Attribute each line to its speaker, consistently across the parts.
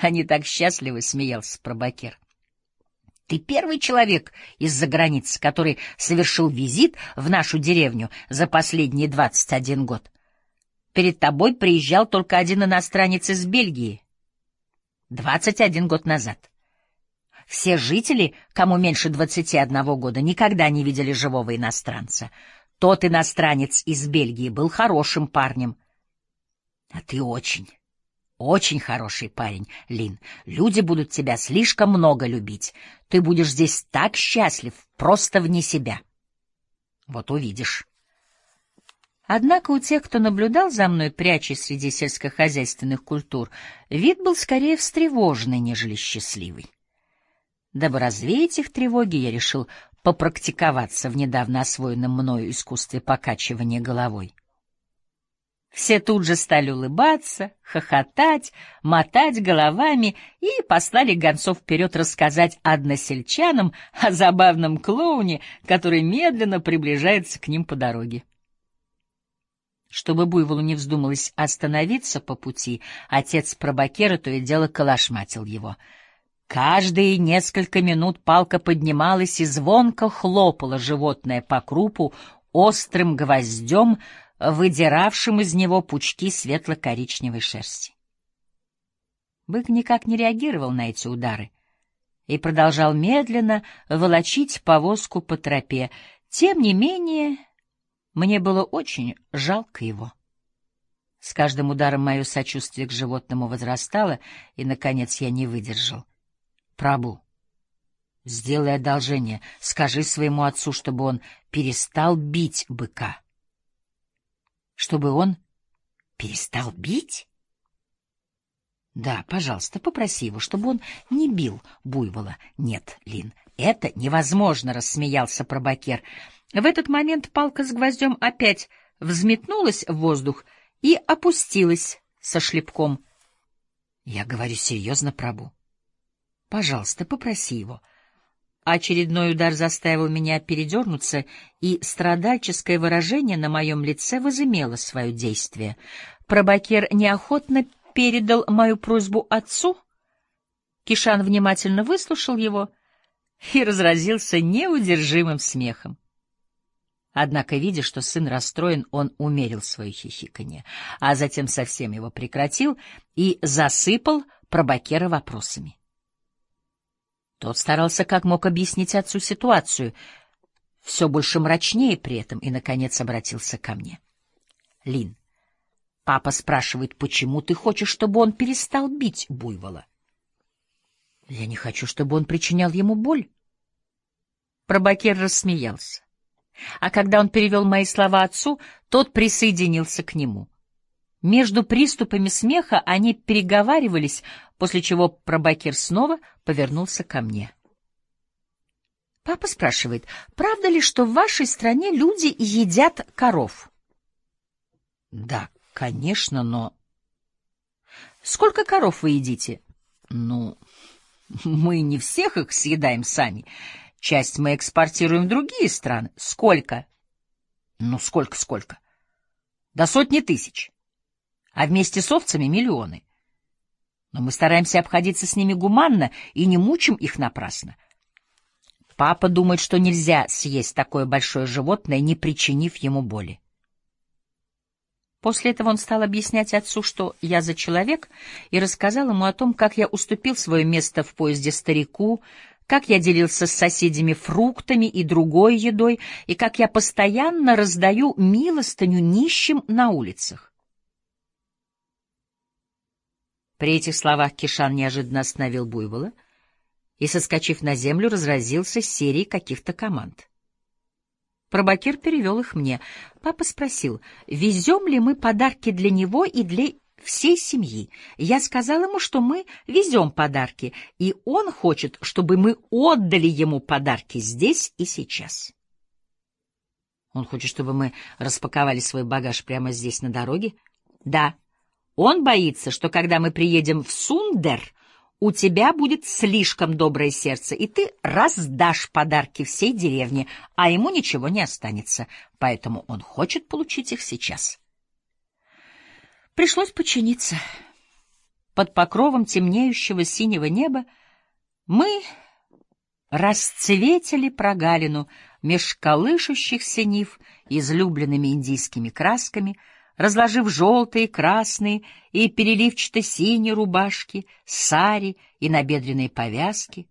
Speaker 1: Они так счастливы, — смеялся Пробакер. Ты первый человек из-за границы, который совершил визит в нашу деревню за последние двадцать один год. Перед тобой приезжал только один иностранец из Бельгии. Двадцать один год назад. Все жители, кому меньше двадцати одного года, никогда не видели живого иностранца. Тот иностранец из Бельгии был хорошим парнем. А ты очень, очень хороший парень, Лин. Люди будут тебя слишком много любить. Ты будешь здесь так счастлив, просто вне себя. Вот увидишь. Однако у тех, кто наблюдал за мной, прячась среди сельскохозяйственных культур, вид был скорее встревоженный, нежели счастливый. Дабы развеять их тревоги, я решил попрактиковаться в недавно освоенном мною искусстве покачивания головой. Все тут же стали улыбаться, хохотать, мотать головами и послали гонцов вперед рассказать односельчанам о забавном клоуне, который медленно приближается к ним по дороге. Чтобы Буйволу не вздумалось остановиться по пути, отец Пробакера то и дело калашматил его. Каждые несколько минут палка поднималась и звонко хлопала животное по крупу острым гвоздем, выдиравшим из него пучки светло-коричневой шерсти. Бык никак не реагировал на эти удары и продолжал медленно волочить повозку по тропе. Тем не менее, мне было очень жалко его. С каждым ударом мое сочувствие к животному возрастало, и, наконец, я не выдержал. Прабу, сделай одолжение, скажи своему отцу, чтобы он перестал бить быка чтобы он перестал бить? Да, пожалуйста, попроси его, чтобы он не бил буйвола. Нет, Лин, это невозможно, рассмеялся пробакер. В этот момент палка с гвоздем опять взметнулась в воздух и опустилась со шлепком. Я говорю серьезно, Прабу. Пожалуйста, попроси его. Очередной удар заставил меня передернуться, и страдальческое выражение на моем лице возымело свое действие. Пробакер неохотно передал мою просьбу отцу. Кишан внимательно выслушал его и разразился неудержимым смехом. Однако, видя, что сын расстроен, он умерил свое хихиканье, а затем совсем его прекратил и засыпал Пробакера вопросами. Тот старался как мог объяснить отцу ситуацию, все больше мрачнее при этом, и, наконец, обратился ко мне. — Лин, папа спрашивает, почему ты хочешь, чтобы он перестал бить буйвола? — Я не хочу, чтобы он причинял ему боль. Пробакер рассмеялся. А когда он перевел мои слова отцу, тот присоединился к нему. Между приступами смеха они переговаривались, после чего Пробакир снова повернулся ко мне. Папа спрашивает, правда ли, что в вашей стране люди едят коров? Да, конечно, но... Сколько коров вы едите? Ну, мы не всех их съедаем сами. Часть мы экспортируем в другие страны. Сколько? Ну, сколько-сколько? До сотни тысяч а вместе с овцами миллионы. Но мы стараемся обходиться с ними гуманно и не мучим их напрасно. Папа думает, что нельзя съесть такое большое животное, не причинив ему боли. После этого он стал объяснять отцу, что я за человек, и рассказал ему о том, как я уступил свое место в поезде старику, как я делился с соседями фруктами и другой едой, и как я постоянно раздаю милостыню нищим на улицах. При этих словах Кишан неожиданно остановил буйвола и, соскочив на землю, разразился серией каких-то команд. Пробакир перевел их мне. Папа спросил, везем ли мы подарки для него и для всей семьи. Я сказал ему, что мы везем подарки, и он хочет, чтобы мы отдали ему подарки здесь и сейчас. Он хочет, чтобы мы распаковали свой багаж прямо здесь, на дороге? Да. Он боится, что когда мы приедем в Сундер, у тебя будет слишком доброе сердце, и ты раздашь подарки всей деревне, а ему ничего не останется, поэтому он хочет получить их сейчас. Пришлось подчиниться. под покровом темнеющего синего неба, мы расцветили прогалину меж колышущихся нив излюбленными индийскими красками, разложив желтые, красные и переливчато-синие рубашки, сари и набедренные повязки.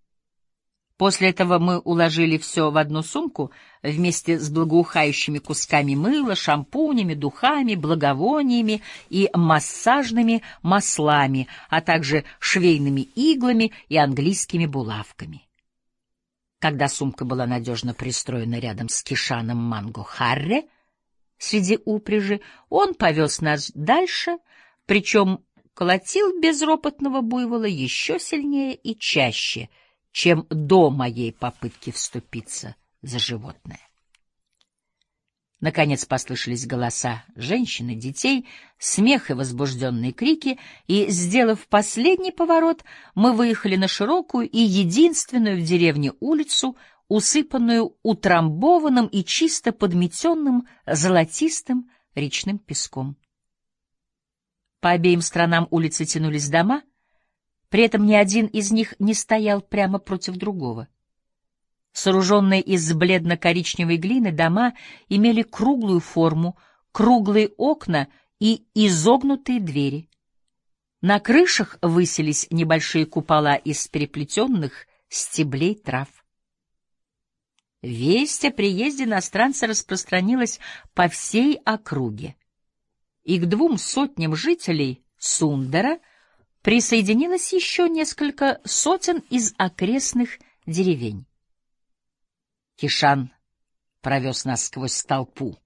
Speaker 1: После этого мы уложили все в одну сумку вместе с благоухающими кусками мыла, шампунями, духами, благовониями и массажными маслами, а также швейными иглами и английскими булавками. Когда сумка была надежно пристроена рядом с Кишаном Манго Харре, среди упряжи, он повез нас дальше, причем колотил безропотного буйвола еще сильнее и чаще, чем до моей попытки вступиться за животное. Наконец послышались голоса женщин и детей, смех и возбужденные крики, и, сделав последний поворот, мы выехали на широкую и единственную в деревне улицу, усыпанную утрамбованным и чисто подметенным золотистым речным песком. По обеим сторонам улицы тянулись дома, при этом ни один из них не стоял прямо против другого. Сооруженные из бледно-коричневой глины дома имели круглую форму, круглые окна и изогнутые двери. На крышах высились небольшие купола из переплетенных стеблей трав. Весть о приезде иностранца распространилась по всей округе, и к двум сотням жителей Сундера присоединилось еще несколько сотен из окрестных деревень. Кишан провез нас сквозь толпу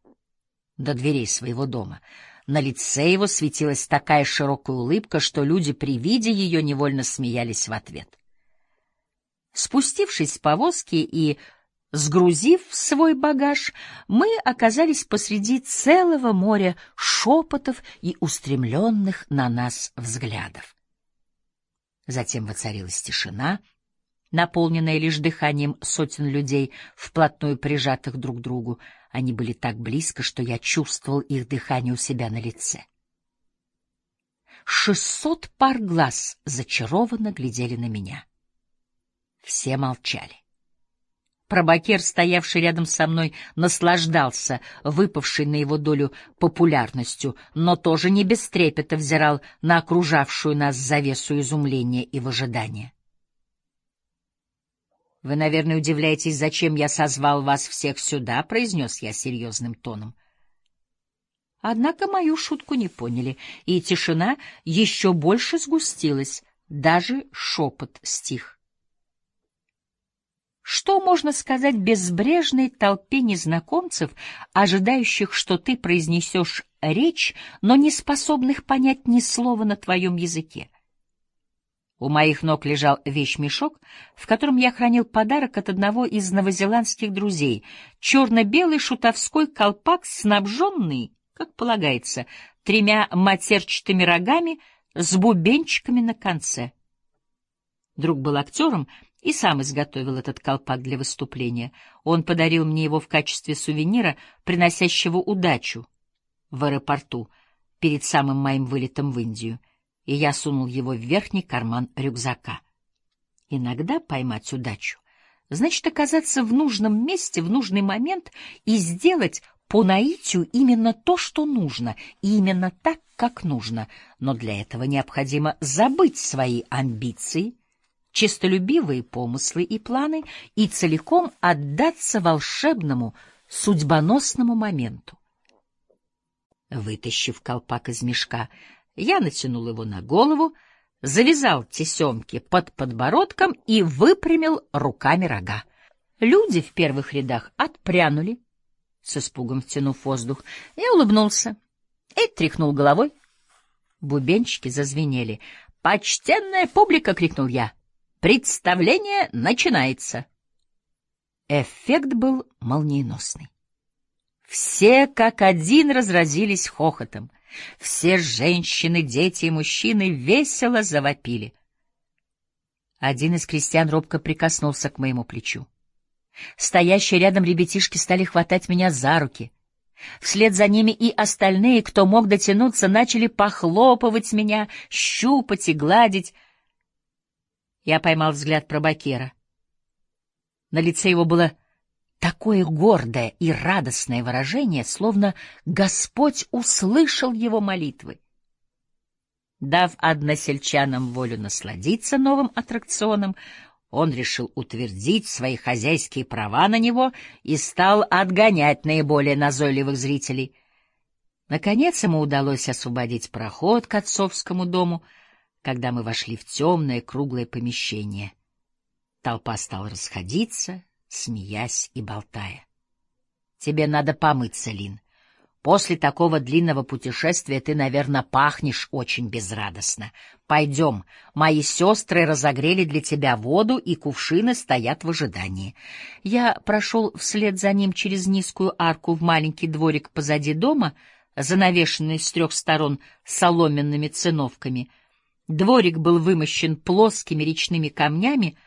Speaker 1: до дверей своего дома. На лице его светилась такая широкая улыбка, что люди при виде ее невольно смеялись в ответ. Спустившись с повозки и сгрузив свой багаж, мы оказались посреди целого моря шепотов и устремленных на нас взглядов. Затем воцарилась тишина — наполненная лишь дыханием сотен людей, вплотную прижатых друг к другу. Они были так близко, что я чувствовал их дыхание у себя на лице. Шестьсот пар глаз зачарованно глядели на меня. Все молчали. Пробакер, стоявший рядом со мной, наслаждался выпавшей на его долю популярностью, но тоже не без трепета взирал на окружавшую нас завесу изумления и выжидания. — Вы, наверное, удивляетесь, зачем я созвал вас всех сюда, — произнес я серьезным тоном. Однако мою шутку не поняли, и тишина еще больше сгустилась, даже шепот стих. Что можно сказать безбрежной толпе незнакомцев, ожидающих, что ты произнесешь речь, но не способных понять ни слова на твоем языке? У моих ног лежал вещмешок, в котором я хранил подарок от одного из новозеландских друзей — черно-белый шутовской колпак, снабженный, как полагается, тремя матерчатыми рогами с бубенчиками на конце. Друг был актером и сам изготовил этот колпак для выступления. Он подарил мне его в качестве сувенира, приносящего удачу в аэропорту перед самым моим вылетом в Индию — и я сунул его в верхний карман рюкзака. Иногда поймать удачу значит оказаться в нужном месте в нужный момент и сделать по наитию именно то, что нужно, и именно так, как нужно. Но для этого необходимо забыть свои амбиции, честолюбивые помыслы и планы и целиком отдаться волшебному, судьбоносному моменту. Вытащив колпак из мешка, я натянул его на голову, завязал тесемки под подбородком и выпрямил руками рога. Люди в первых рядах отпрянули, с испугом втянув воздух. Я улыбнулся и тряхнул головой. Бубенчики зазвенели. «Почтенная публика!» — крикнул я. «Представление начинается!» Эффект был молниеносный. Все как один разразились хохотом — все женщины, дети и мужчины весело завопили. Один из крестьян робко прикоснулся к моему плечу. Стоящие рядом ребятишки стали хватать меня за руки. Вслед за ними и остальные, кто мог дотянуться, начали похлопывать меня, щупать и гладить. Я поймал взгляд пробакера. На лице его было такое гордое и радостное выражение, словно Господь услышал его молитвы. Дав односельчанам волю насладиться новым аттракционом, он решил утвердить свои хозяйские права на него и стал отгонять наиболее назойливых зрителей. Наконец ему удалось освободить проход к отцовскому дому, когда мы вошли в темное круглое помещение. Толпа стала расходиться, смеясь и болтая. — Тебе надо помыться, Лин. После такого длинного путешествия ты, наверное, пахнешь очень безрадостно. Пойдем, мои сестры разогрели для тебя воду, и кувшины стоят в ожидании. Я прошел вслед за ним через низкую арку в маленький дворик позади дома, занавешенный с трех сторон соломенными циновками. Дворик был вымощен плоскими речными камнями,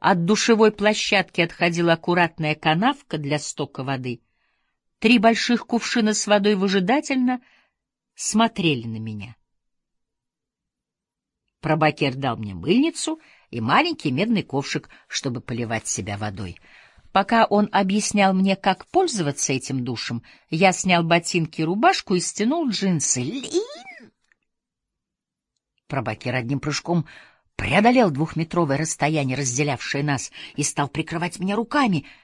Speaker 1: от душевой площадки отходила аккуратная канавка для стока воды — Три больших кувшина с водой выжидательно смотрели на меня. Пробакер дал мне мыльницу и маленький медный ковшик, чтобы поливать себя водой. Пока он объяснял мне, как пользоваться этим душем, я снял ботинки и рубашку и стянул джинсы. Лин! Пробакер одним прыжком преодолел двухметровое расстояние, разделявшее нас, и стал прикрывать меня руками —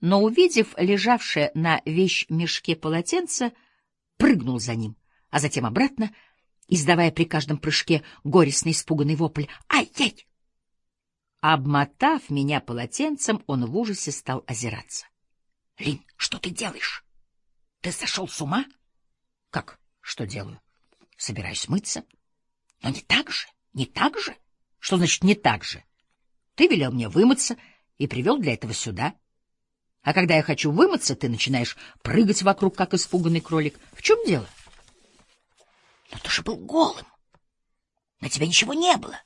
Speaker 1: но, увидев лежавшее на вещь-мешке полотенце, прыгнул за ним, а затем обратно, издавая при каждом прыжке горестный испуганный вопль «Ай-яй!». Обмотав меня полотенцем, он в ужасе стал озираться. — Лин, что ты делаешь? Ты сошел с ума? — Как? Что делаю? — Собираюсь мыться. — Но не так же, не так же. Что значит «не так же»? Ты велел мне вымыться и привел для этого сюда. — а когда я хочу вымыться, ты начинаешь прыгать вокруг, как испуганный кролик. В чем дело? Но ты же был голым. На тебя ничего не было.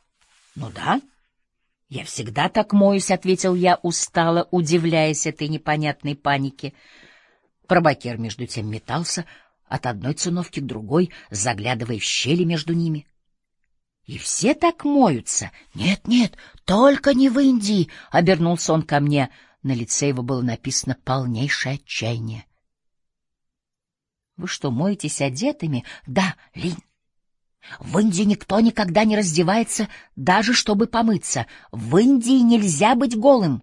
Speaker 1: Ну да. Я всегда так моюсь, — ответил я устало, удивляясь этой непонятной панике. Пробакер между тем метался от одной циновки к другой, заглядывая в щели между ними. И все так моются. Нет, нет, только не в Индии, — обернулся он ко мне, — на лице его было написано полнейшее отчаяние. — Вы что, моетесь одетыми? — Да, Лин. В Индии никто никогда не раздевается, даже чтобы помыться. В Индии нельзя быть голым.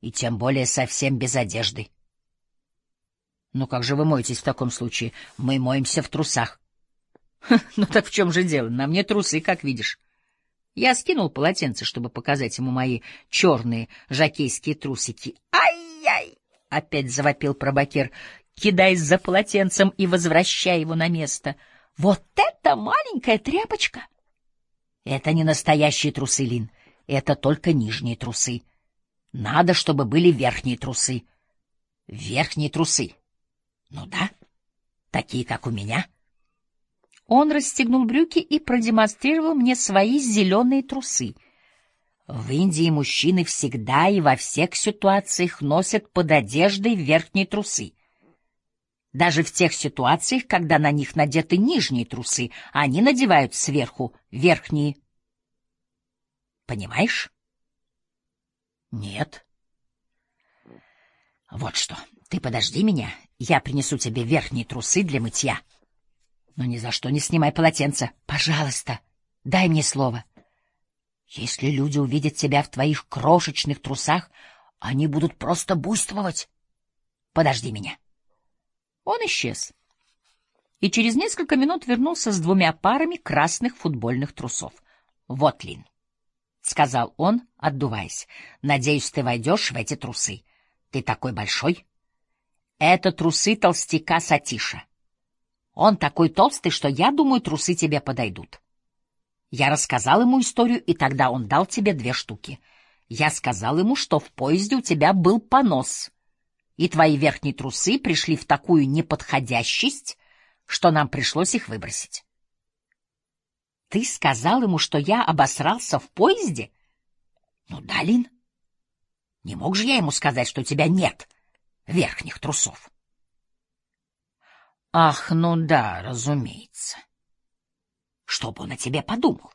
Speaker 1: И тем более совсем без одежды. Ну как же вы моетесь в таком случае? Мы моемся в трусах. Ну так в чем же дело? На мне трусы, как видишь. Я скинул полотенце, чтобы показать ему мои черные жакейские трусики. «Ай-яй!» — опять завопил пробакер, кидаясь за полотенцем и возвращая его на место. «Вот это маленькая тряпочка!» «Это не настоящие трусы, Лин. Это только нижние трусы. Надо, чтобы были верхние трусы. Верхние трусы. Ну да, такие, как у меня». Он расстегнул брюки и продемонстрировал мне свои зеленые трусы. В Индии мужчины всегда и во всех ситуациях носят под одеждой верхние трусы. Даже в тех ситуациях, когда на них надеты нижние трусы, они надевают сверху верхние. Понимаешь? Нет. Вот что, ты подожди меня, я принесу тебе верхние трусы для мытья. Но ни за что не снимай полотенце. Пожалуйста, дай мне слово. Если люди увидят тебя в твоих крошечных трусах, они будут просто буйствовать. Подожди меня. Он исчез. И через несколько минут вернулся с двумя парами красных футбольных трусов. Вот, Лин, — сказал он, отдуваясь, — надеюсь, ты войдешь в эти трусы. Ты такой большой. Это трусы толстяка Сатиша. Он такой толстый, что я думаю, трусы тебе подойдут. Я рассказал ему историю, и тогда он дал тебе две штуки. Я сказал ему, что в поезде у тебя был понос, и твои верхние трусы пришли в такую неподходящесть, что нам пришлось их выбросить. Ты сказал ему, что я обосрался в поезде? Ну да, Лин. Не мог же я ему сказать, что у тебя нет верхних трусов. Ах, ну да, разумеется. Что бы он о тебе подумал?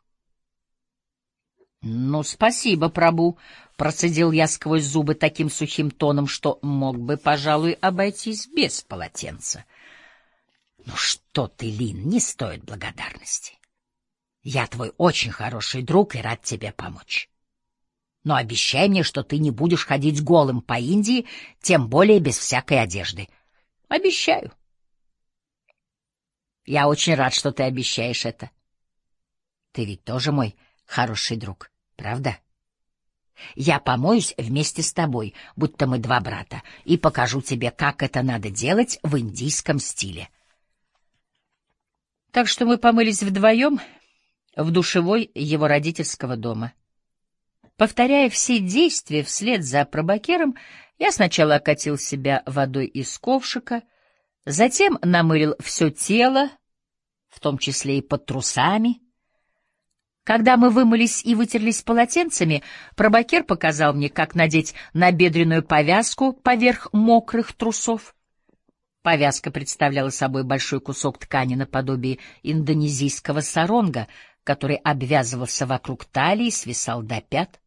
Speaker 1: Ну, спасибо, Прабу, процедил я сквозь зубы таким сухим тоном, что мог бы, пожалуй, обойтись без полотенца. Ну что ты, Лин, не стоит благодарности. Я твой очень хороший друг и рад тебе помочь. Но обещай мне, что ты не будешь ходить голым по Индии, тем более без всякой одежды. Обещаю. Я очень рад, что ты обещаешь это. Ты ведь тоже мой хороший друг, правда? Я помоюсь вместе с тобой, будто мы два брата, и покажу тебе, как это надо делать в индийском стиле. Так что мы помылись вдвоем в душевой его родительского дома. Повторяя все действия вслед за пробакером, я сначала окатил себя водой из ковшика, затем намылил все тело, в том числе и под трусами. Когда мы вымылись и вытерлись полотенцами, пробакер показал мне, как надеть набедренную повязку поверх мокрых трусов. Повязка представляла собой большой кусок ткани наподобие индонезийского саронга, который обвязывался вокруг талии и свисал до пят.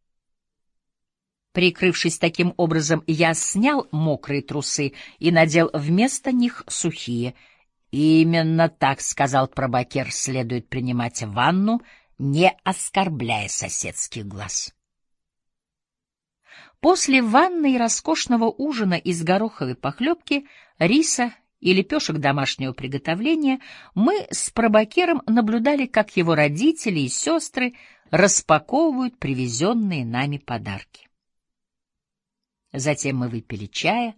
Speaker 1: Прикрывшись таким образом, я снял мокрые трусы и надел вместо них сухие. Именно так, — сказал пробакер, — следует принимать ванну, не оскорбляя соседских глаз. После ванны и роскошного ужина из гороховой похлебки, риса и лепешек домашнего приготовления мы с пробакером наблюдали, как его родители и сестры распаковывают привезенные нами подарки. Затем мы выпили чая,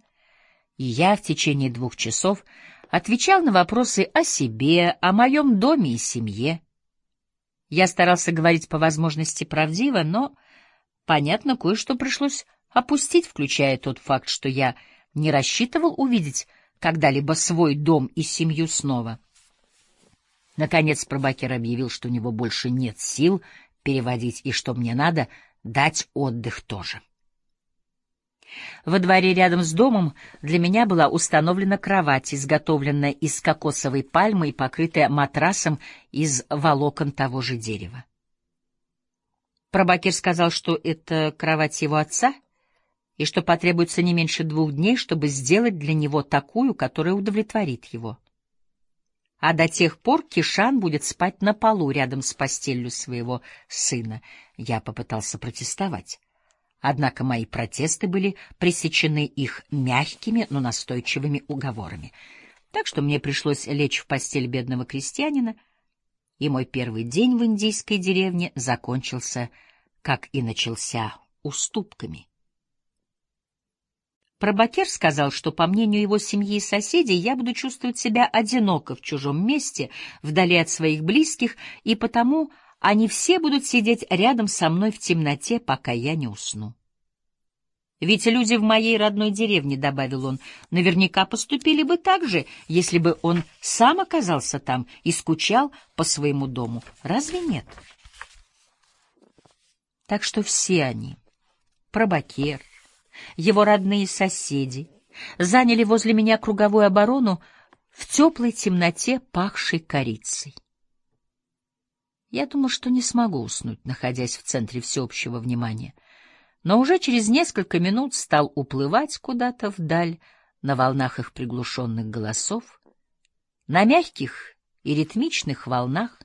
Speaker 1: и я в течение двух часов отвечал на вопросы о себе, о моем доме и семье. Я старался говорить по возможности правдиво, но, понятно, кое-что пришлось опустить, включая тот факт, что я не рассчитывал увидеть когда-либо свой дом и семью снова. Наконец Пробакер объявил, что у него больше нет сил переводить и что мне надо дать отдых тоже. Во дворе рядом с домом для меня была установлена кровать, изготовленная из кокосовой пальмы и покрытая матрасом из волокон того же дерева. Пробакир сказал, что это кровать его отца, и что потребуется не меньше двух дней, чтобы сделать для него такую, которая удовлетворит его. А до тех пор Кишан будет спать на полу рядом с постелью своего сына. Я попытался протестовать. Однако мои протесты были пресечены их мягкими, но настойчивыми уговорами. Так что мне пришлось лечь в постель бедного крестьянина, и мой первый день в индийской деревне закончился, как и начался, уступками. Пробакер сказал, что, по мнению его семьи и соседей, я буду чувствовать себя одиноко в чужом месте, вдали от своих близких, и потому они все будут сидеть рядом со мной в темноте, пока я не усну. Ведь люди в моей родной деревне, — добавил он, — наверняка поступили бы так же, если бы он сам оказался там и скучал по своему дому. Разве нет? Так что все они, Пробакер, его родные соседи, заняли возле меня круговую оборону в теплой темноте, пахшей корицей. Я думал, что не смогу уснуть, находясь в центре всеобщего внимания, но уже через несколько минут стал уплывать куда-то вдаль на волнах их приглушенных голосов, на мягких и ритмичных волнах,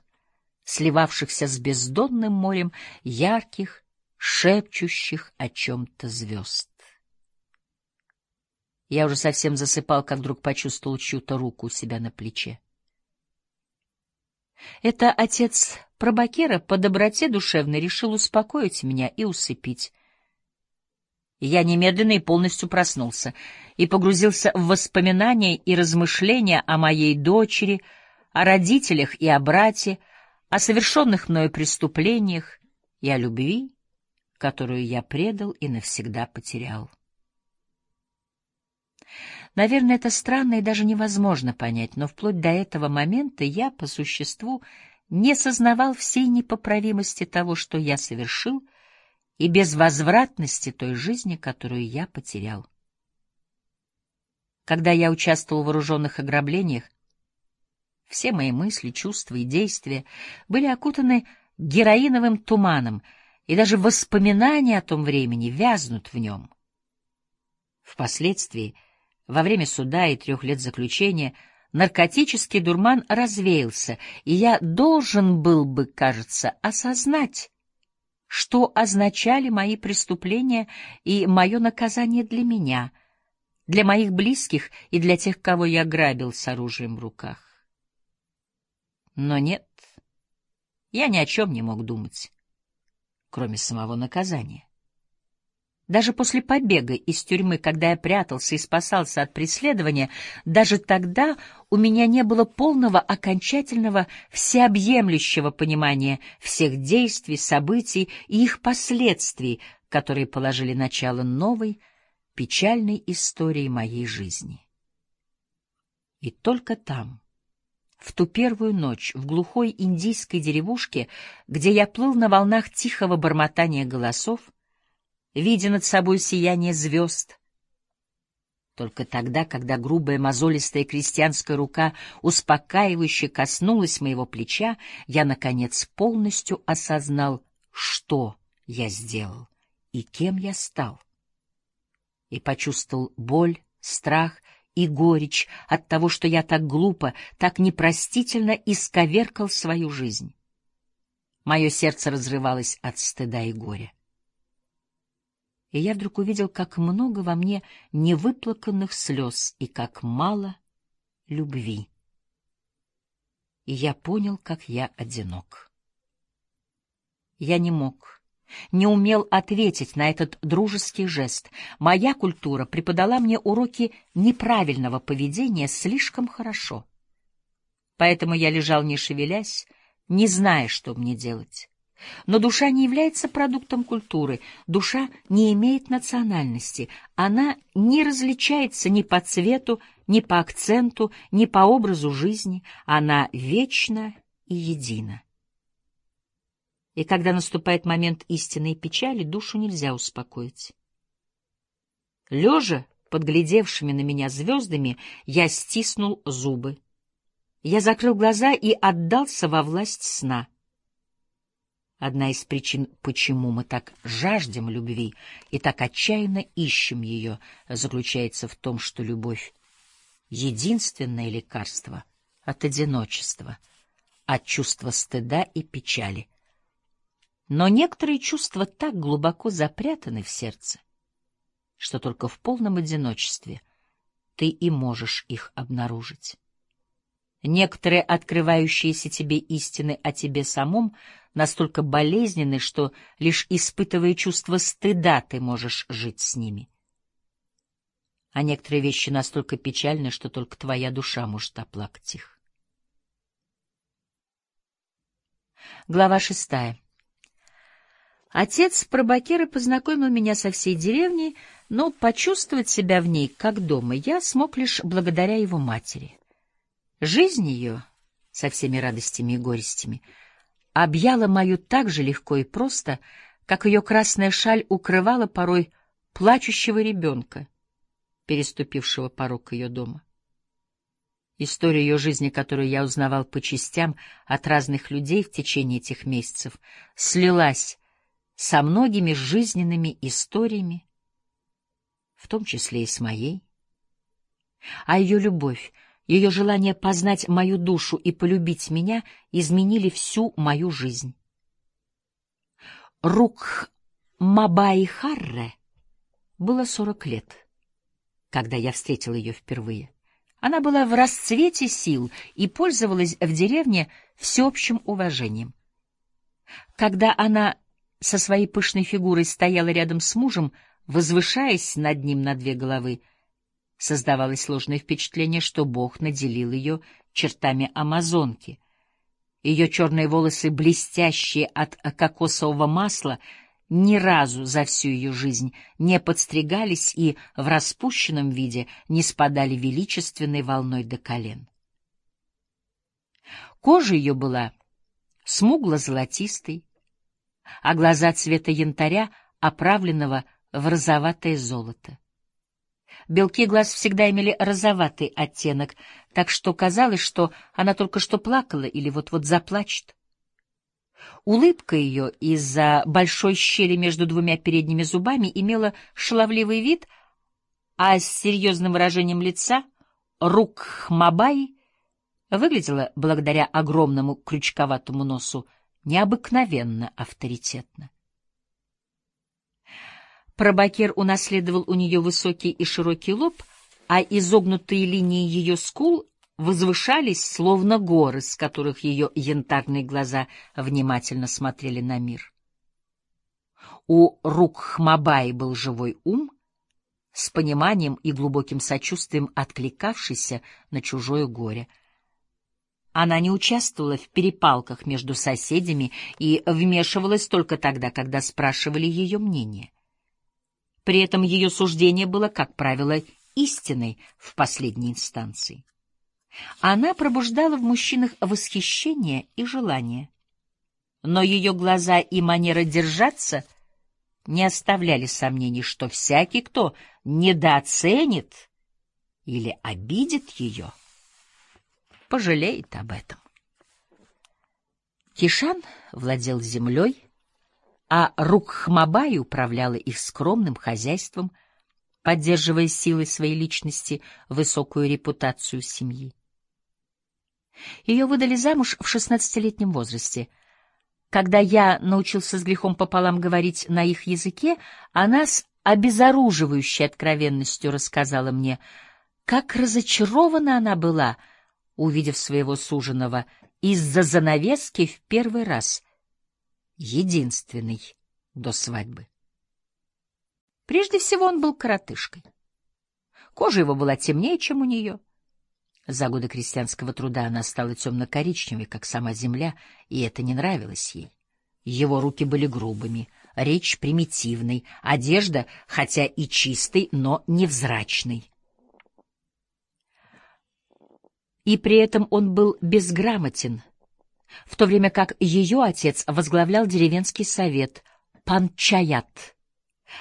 Speaker 1: сливавшихся с бездонным морем ярких, шепчущих о чем-то звезд. Я уже совсем засыпал, как вдруг почувствовал чью-то руку у себя на плече. Это отец Пробакера по доброте душевной решил успокоить меня и усыпить. Я немедленно и полностью проснулся и погрузился в воспоминания и размышления о моей дочери, о родителях и о брате, о совершенных мною преступлениях и о любви, которую я предал и навсегда потерял. Наверное, это странно и даже невозможно понять, но вплоть до этого момента я, по существу, не сознавал всей непоправимости того, что я совершил, и безвозвратности той жизни, которую я потерял. Когда я участвовал в вооруженных ограблениях, Все мои мысли, чувства и действия были окутаны героиновым туманом, и даже воспоминания о том времени вязнут в нем. Впоследствии, во время суда и трех лет заключения, наркотический дурман развеялся, и я должен был бы, кажется, осознать, что означали мои преступления и мое наказание для меня, для моих близких и для тех, кого я грабил с оружием в руках. Но нет, я ни о чем не мог думать, кроме самого наказания. Даже после побега из тюрьмы, когда я прятался и спасался от преследования, даже тогда у меня не было полного, окончательного, всеобъемлющего понимания всех действий, событий и их последствий, которые положили начало новой, печальной истории моей жизни. И только там, в ту первую ночь, в глухой индийской деревушке, где я плыл на волнах тихого бормотания голосов, видя над собой сияние звезд. Только тогда, когда грубая мозолистая крестьянская рука успокаивающе коснулась моего плеча, я, наконец, полностью осознал, что я сделал и кем я стал. И почувствовал боль, страх и горечь от того, что я так глупо, так непростительно исковеркал свою жизнь. Мое сердце разрывалось от стыда и горя и я вдруг увидел, как много во мне невыплаканных слез и как мало любви. И я понял, как я одинок. Я не мог, не умел ответить на этот дружеский жест. Моя культура преподала мне уроки неправильного поведения слишком хорошо. Поэтому я лежал не шевелясь, не зная, что мне делать. Но душа не является продуктом культуры, душа не имеет национальности, она не различается ни по цвету, ни по акценту, ни по образу жизни, она вечна и едина. И когда наступает момент истинной печали, душу нельзя успокоить. Лежа, подглядевшими на меня звездами, я стиснул зубы. Я закрыл глаза и отдался во власть сна. Одна из причин, почему мы так жаждем любви и так отчаянно ищем ее, заключается в том, что любовь — единственное лекарство от одиночества, от чувства стыда и печали. Но некоторые чувства так глубоко запрятаны в сердце, что только в полном одиночестве ты и можешь их обнаружить. Некоторые открывающиеся тебе истины о тебе самом настолько болезненны, что лишь испытывая чувство стыда ты можешь жить с ними. А некоторые вещи настолько печальны, что только твоя душа может оплакать их. Глава шестая. Отец Пробакера познакомил меня со всей деревней, но почувствовать себя в ней как дома я смог лишь благодаря его матери. Жизнь ее, со всеми радостями и горестями, объяла мою так же легко и просто, как ее красная шаль укрывала порой плачущего ребенка, переступившего порог ее дома. История ее жизни, которую я узнавал по частям от разных людей в течение этих месяцев, слилась со многими жизненными историями, в том числе и с моей. А ее любовь, ее желание познать мою душу и полюбить меня изменили всю мою жизнь. Рук Мабаи Харре было сорок лет, когда я встретил ее впервые. Она была в расцвете сил и пользовалась в деревне всеобщим уважением. Когда она со своей пышной фигурой стояла рядом с мужем, возвышаясь над ним на две головы, Создавалось сложное впечатление, что Бог наделил ее чертами амазонки. Ее черные волосы, блестящие от кокосового масла, ни разу за всю ее жизнь не подстригались и в распущенном виде не спадали величественной волной до колен. Кожа ее была смугло-золотистой, а глаза цвета янтаря, оправленного в розоватое золото. Белки глаз всегда имели розоватый оттенок, так что казалось, что она только что плакала или вот-вот заплачет. Улыбка ее из-за большой щели между двумя передними зубами имела шаловливый вид, а с серьезным выражением лица рук Хмабай выглядела, благодаря огромному крючковатому носу, необыкновенно авторитетно. Пробакер унаследовал у нее высокий и широкий лоб, а изогнутые линии ее скул возвышались, словно горы, с которых ее янтарные глаза внимательно смотрели на мир. У рук Хмабаи был живой ум, с пониманием и глубоким сочувствием откликавшийся на чужое горе. Она не участвовала в перепалках между соседями и вмешивалась только тогда, когда спрашивали ее мнение. При этом ее суждение было, как правило, истиной в последней инстанции. Она пробуждала в мужчинах восхищение и желание. Но ее глаза и манера держаться не оставляли сомнений, что всякий, кто недооценит или обидит ее, пожалеет об этом. Кишан владел землей, а Рукхмабай управляла их скромным хозяйством, поддерживая силой своей личности высокую репутацию семьи. Ее выдали замуж в шестнадцатилетнем возрасте. Когда я научился с грехом пополам говорить на их языке, она с обезоруживающей откровенностью рассказала мне, как разочарована она была, увидев своего суженого из-за занавески в первый раз, единственный до свадьбы. Прежде всего он был коротышкой. Кожа его была темнее, чем у нее — за годы крестьянского труда она стала темно-коричневой, как сама земля, и это не нравилось ей. Его руки были грубыми, речь примитивной, одежда, хотя и чистой, но невзрачной. И при этом он был безграмотен, в то время как ее отец возглавлял деревенский совет Панчаят,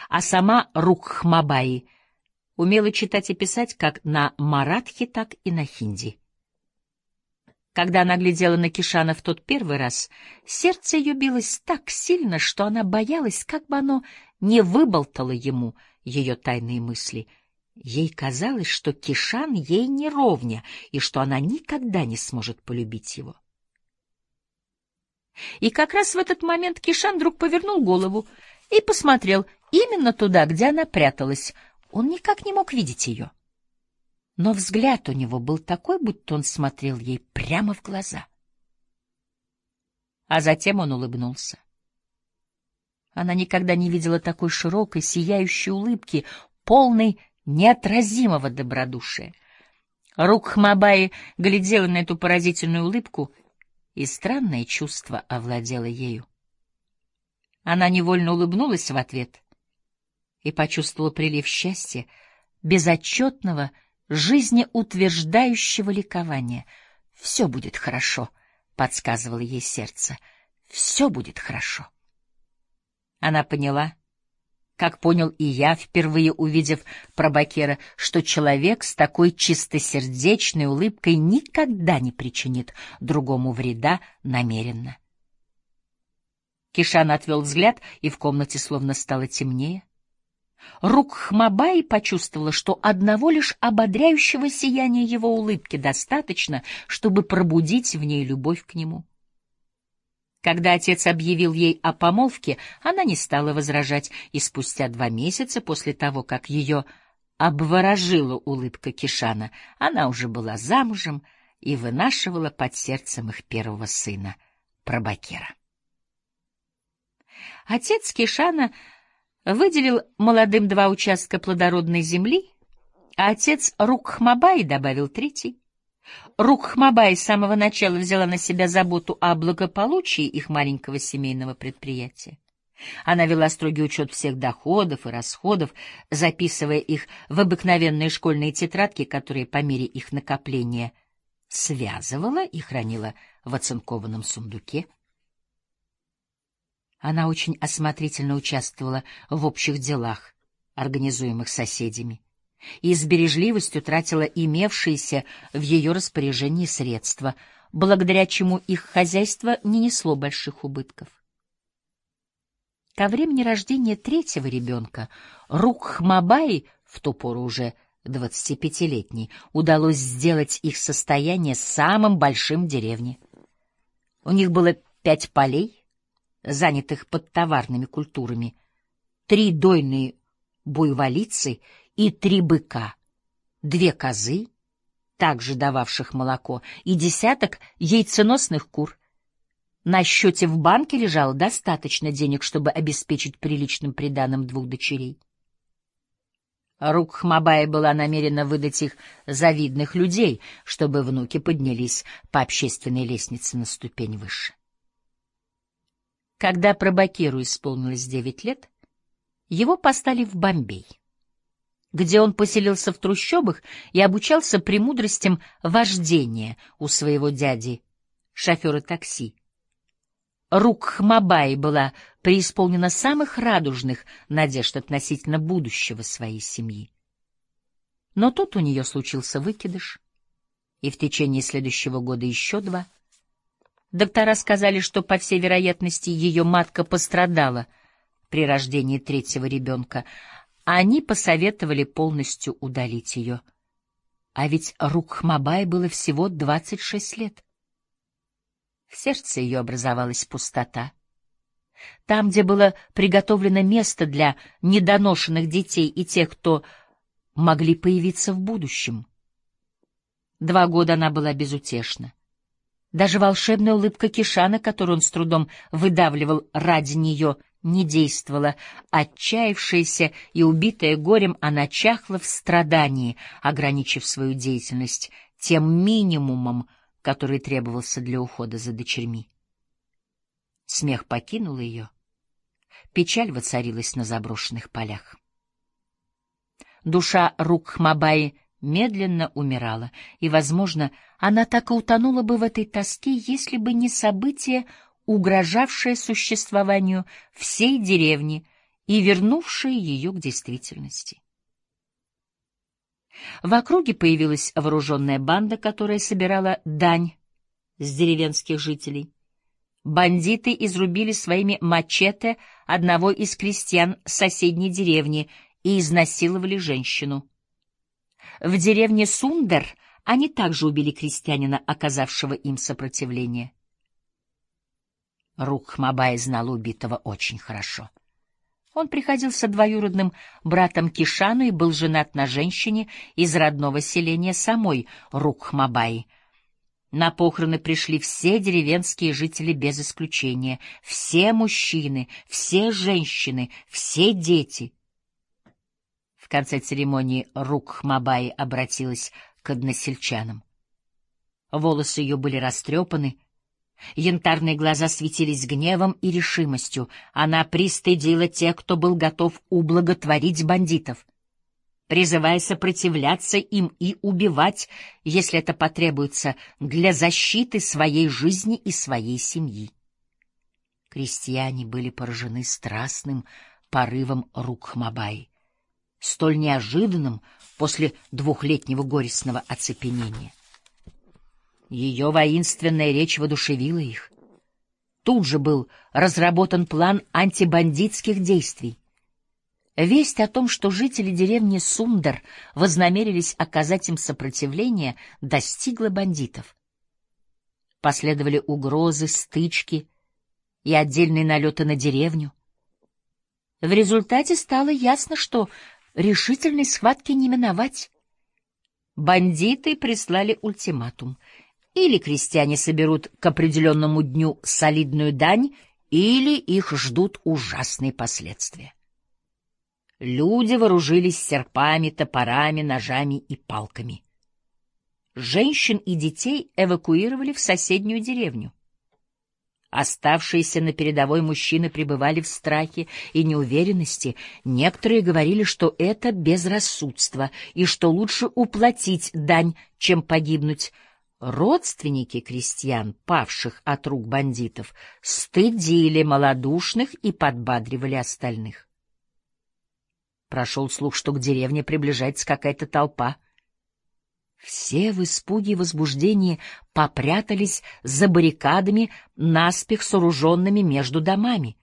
Speaker 1: а сама Рукхмабаи — умела читать и писать как на маратхе, так и на хинди. Когда она глядела на Кишана в тот первый раз, сердце ее билось так сильно, что она боялась, как бы оно не выболтало ему ее тайные мысли. Ей казалось, что Кишан ей не ровня, и что она никогда не сможет полюбить его. И как раз в этот момент Кишан вдруг повернул голову и посмотрел именно туда, где она пряталась — он никак не мог видеть ее. Но взгляд у него был такой, будто он смотрел ей прямо в глаза. А затем он улыбнулся. Она никогда не видела такой широкой, сияющей улыбки, полной неотразимого добродушия. Рук Хмабаи глядела на эту поразительную улыбку, и странное чувство овладело ею. Она невольно улыбнулась в ответ — и почувствовала прилив счастья, безотчетного, жизнеутверждающего ликования. «Все будет хорошо», — подсказывало ей сердце. «Все будет хорошо». Она поняла, как понял и я, впервые увидев Пробакера, что человек с такой чистосердечной улыбкой никогда не причинит другому вреда намеренно. Кишан отвел взгляд, и в комнате словно стало темнее. Рук Хмабаи почувствовала, что одного лишь ободряющего сияния его улыбки достаточно, чтобы пробудить в ней любовь к нему. Когда отец объявил ей о помолвке, она не стала возражать, и спустя два месяца после того, как ее обворожила улыбка Кишана, она уже была замужем и вынашивала под сердцем их первого сына, Прабакера. Отец Кишана выделил молодым два участка плодородной земли, а отец Рукхмабай добавил третий. Рукхмабай с самого начала взяла на себя заботу о благополучии их маленького семейного предприятия. Она вела строгий учет всех доходов и расходов, записывая их в обыкновенные школьные тетрадки, которые по мере их накопления связывала и хранила в оцинкованном сундуке. Она очень осмотрительно участвовала в общих делах, организуемых соседями. И с бережливостью тратила имевшиеся в ее распоряжении средства, благодаря чему их хозяйство не несло больших убытков. Ко времени рождения третьего ребенка Рукхмабай, в ту пору уже 25-летний, удалось сделать их состояние самым большим в деревне. У них было пять полей, занятых под товарными культурами, три дойные буйволицы и три быка, две козы, также дававших молоко, и десяток яйценосных кур. На счете в банке лежало достаточно денег, чтобы обеспечить приличным приданым двух дочерей. Рук Хмабая была намерена выдать их за видных людей, чтобы внуки поднялись по общественной лестнице на ступень выше. Когда Прабакиру исполнилось девять лет, его послали в Бомбей, где он поселился в трущобах и обучался премудростям вождения у своего дяди, шофера такси. Рук Хмабаи была преисполнена самых радужных надежд относительно будущего своей семьи. Но тут у нее случился выкидыш, и в течение следующего года еще два — Доктора сказали, что, по всей вероятности, ее матка пострадала при рождении третьего ребенка. Они посоветовали полностью удалить ее. А ведь Рукхмабай было всего 26 лет. В сердце ее образовалась пустота. Там, где было приготовлено место для недоношенных детей и тех, кто могли появиться в будущем. Два года она была безутешна. Даже волшебная улыбка Кишана, которую он с трудом выдавливал ради нее, не действовала. Отчаявшаяся и убитая горем, она чахла в страдании, ограничив свою деятельность тем минимумом, который требовался для ухода за дочерьми. Смех покинул ее. Печаль воцарилась на заброшенных полях. Душа рук Хмабаи медленно умирала, и, возможно, она так и утонула бы в этой тоске, если бы не событие, угрожавшее существованию всей деревни и вернувшее ее к действительности. В округе появилась вооруженная банда, которая собирала дань с деревенских жителей. Бандиты изрубили своими мачете одного из крестьян соседней деревни и изнасиловали женщину. В деревне Сундер они также убили крестьянина, оказавшего им сопротивление. Рук Хмабай знал убитого очень хорошо. Он приходился двоюродным братом Кишану и был женат на женщине из родного селения самой Рукхмабаи. На похороны пришли все деревенские жители без исключения, все мужчины, все женщины, все дети — конце церемонии рук Хмабаи обратилась к односельчанам. Волосы ее были растрепаны, янтарные глаза светились гневом и решимостью. Она пристыдила тех, кто был готов ублаготворить бандитов, призывая сопротивляться им и убивать, если это потребуется, для защиты своей жизни и своей семьи. Крестьяне были поражены страстным порывом рук Хмабаи столь неожиданным после двухлетнего горестного оцепенения. Ее воинственная речь воодушевила их. Тут же был разработан план антибандитских действий. Весть о том, что жители деревни Сундар вознамерились оказать им сопротивление, достигла бандитов. Последовали угрозы, стычки и отдельные налеты на деревню. В результате стало ясно, что решительной схватки не миновать. Бандиты прислали ультиматум. Или крестьяне соберут к определенному дню солидную дань, или их ждут ужасные последствия. Люди вооружились серпами, топорами, ножами и палками. Женщин и детей эвакуировали в соседнюю деревню. Оставшиеся на передовой мужчины пребывали в страхе и неуверенности. Некоторые говорили, что это безрассудство и что лучше уплатить дань, чем погибнуть. Родственники крестьян, павших от рук бандитов, стыдили малодушных и подбадривали остальных. Прошел слух, что к деревне приближается какая-то толпа. Все в испуге и возбуждении попрятались за баррикадами, наспех сооруженными между домами.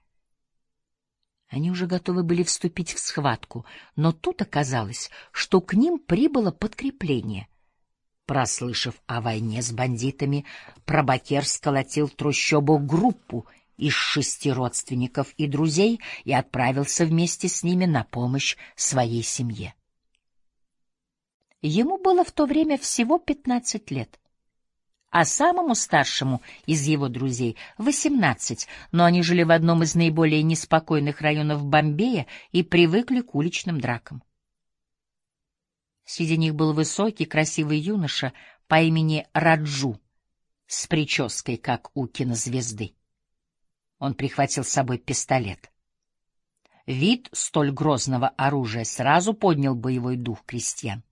Speaker 1: Они уже готовы были вступить в схватку, но тут оказалось, что к ним прибыло подкрепление. Прослышав о войне с бандитами, Пробакер сколотил трущобу группу из шести родственников и друзей и отправился вместе с ними на помощь своей семье. Ему было в то время всего пятнадцать лет, а самому старшему из его друзей — восемнадцать, но они жили в одном из наиболее неспокойных районов Бомбея и привыкли к уличным дракам. Среди них был высокий, красивый юноша по имени Раджу с прической, как у кинозвезды. Он прихватил с собой пистолет. Вид столь грозного оружия сразу поднял боевой дух крестьян.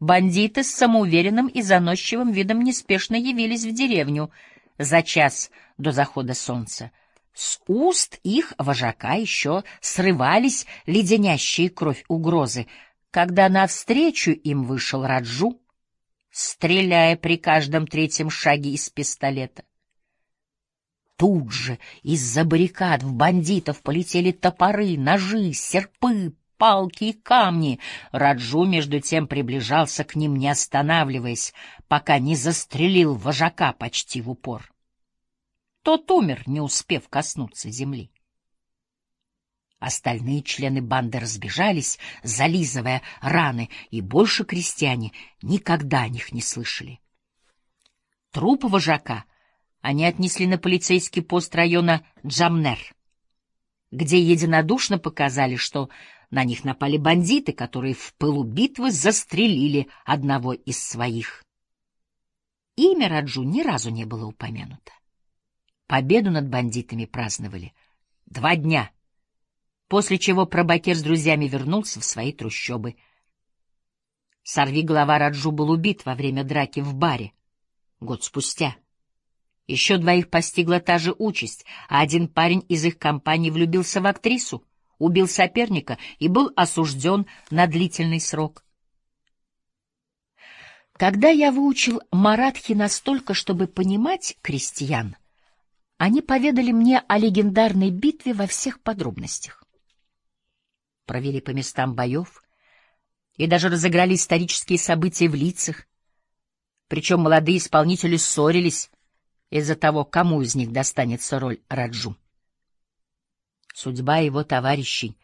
Speaker 1: Бандиты с самоуверенным и заносчивым видом неспешно явились в деревню за час до захода солнца. С уст их вожака еще срывались леденящие кровь угрозы, когда навстречу им вышел Раджу, стреляя при каждом третьем шаге из пистолета. Тут же из-за баррикад в бандитов полетели топоры, ножи, серпы, палки и камни. Раджу, между тем, приближался к ним, не останавливаясь, пока не застрелил вожака почти в упор. Тот умер, не успев коснуться земли. Остальные члены банды разбежались, зализывая раны, и больше крестьяне никогда о них не слышали. Труп вожака они отнесли на полицейский пост района Джамнер, где единодушно показали, что на них напали бандиты, которые в пылу битвы застрелили одного из своих. Имя Раджу ни разу не было упомянуто. Победу над бандитами праздновали два дня, после чего Прабакер с друзьями вернулся в свои трущобы. Сорви голова Раджу был убит во время драки в баре год спустя. Еще двоих постигла та же участь, а один парень из их компании влюбился в актрису убил соперника и был осужден на длительный срок. Когда я выучил маратхи настолько, чтобы понимать крестьян, они поведали мне о легендарной битве во всех подробностях. Провели по местам боев и даже разыграли исторические события в лицах, причем молодые исполнители ссорились из-за того, кому из них достанется роль Раджу. Судьба его товарищей,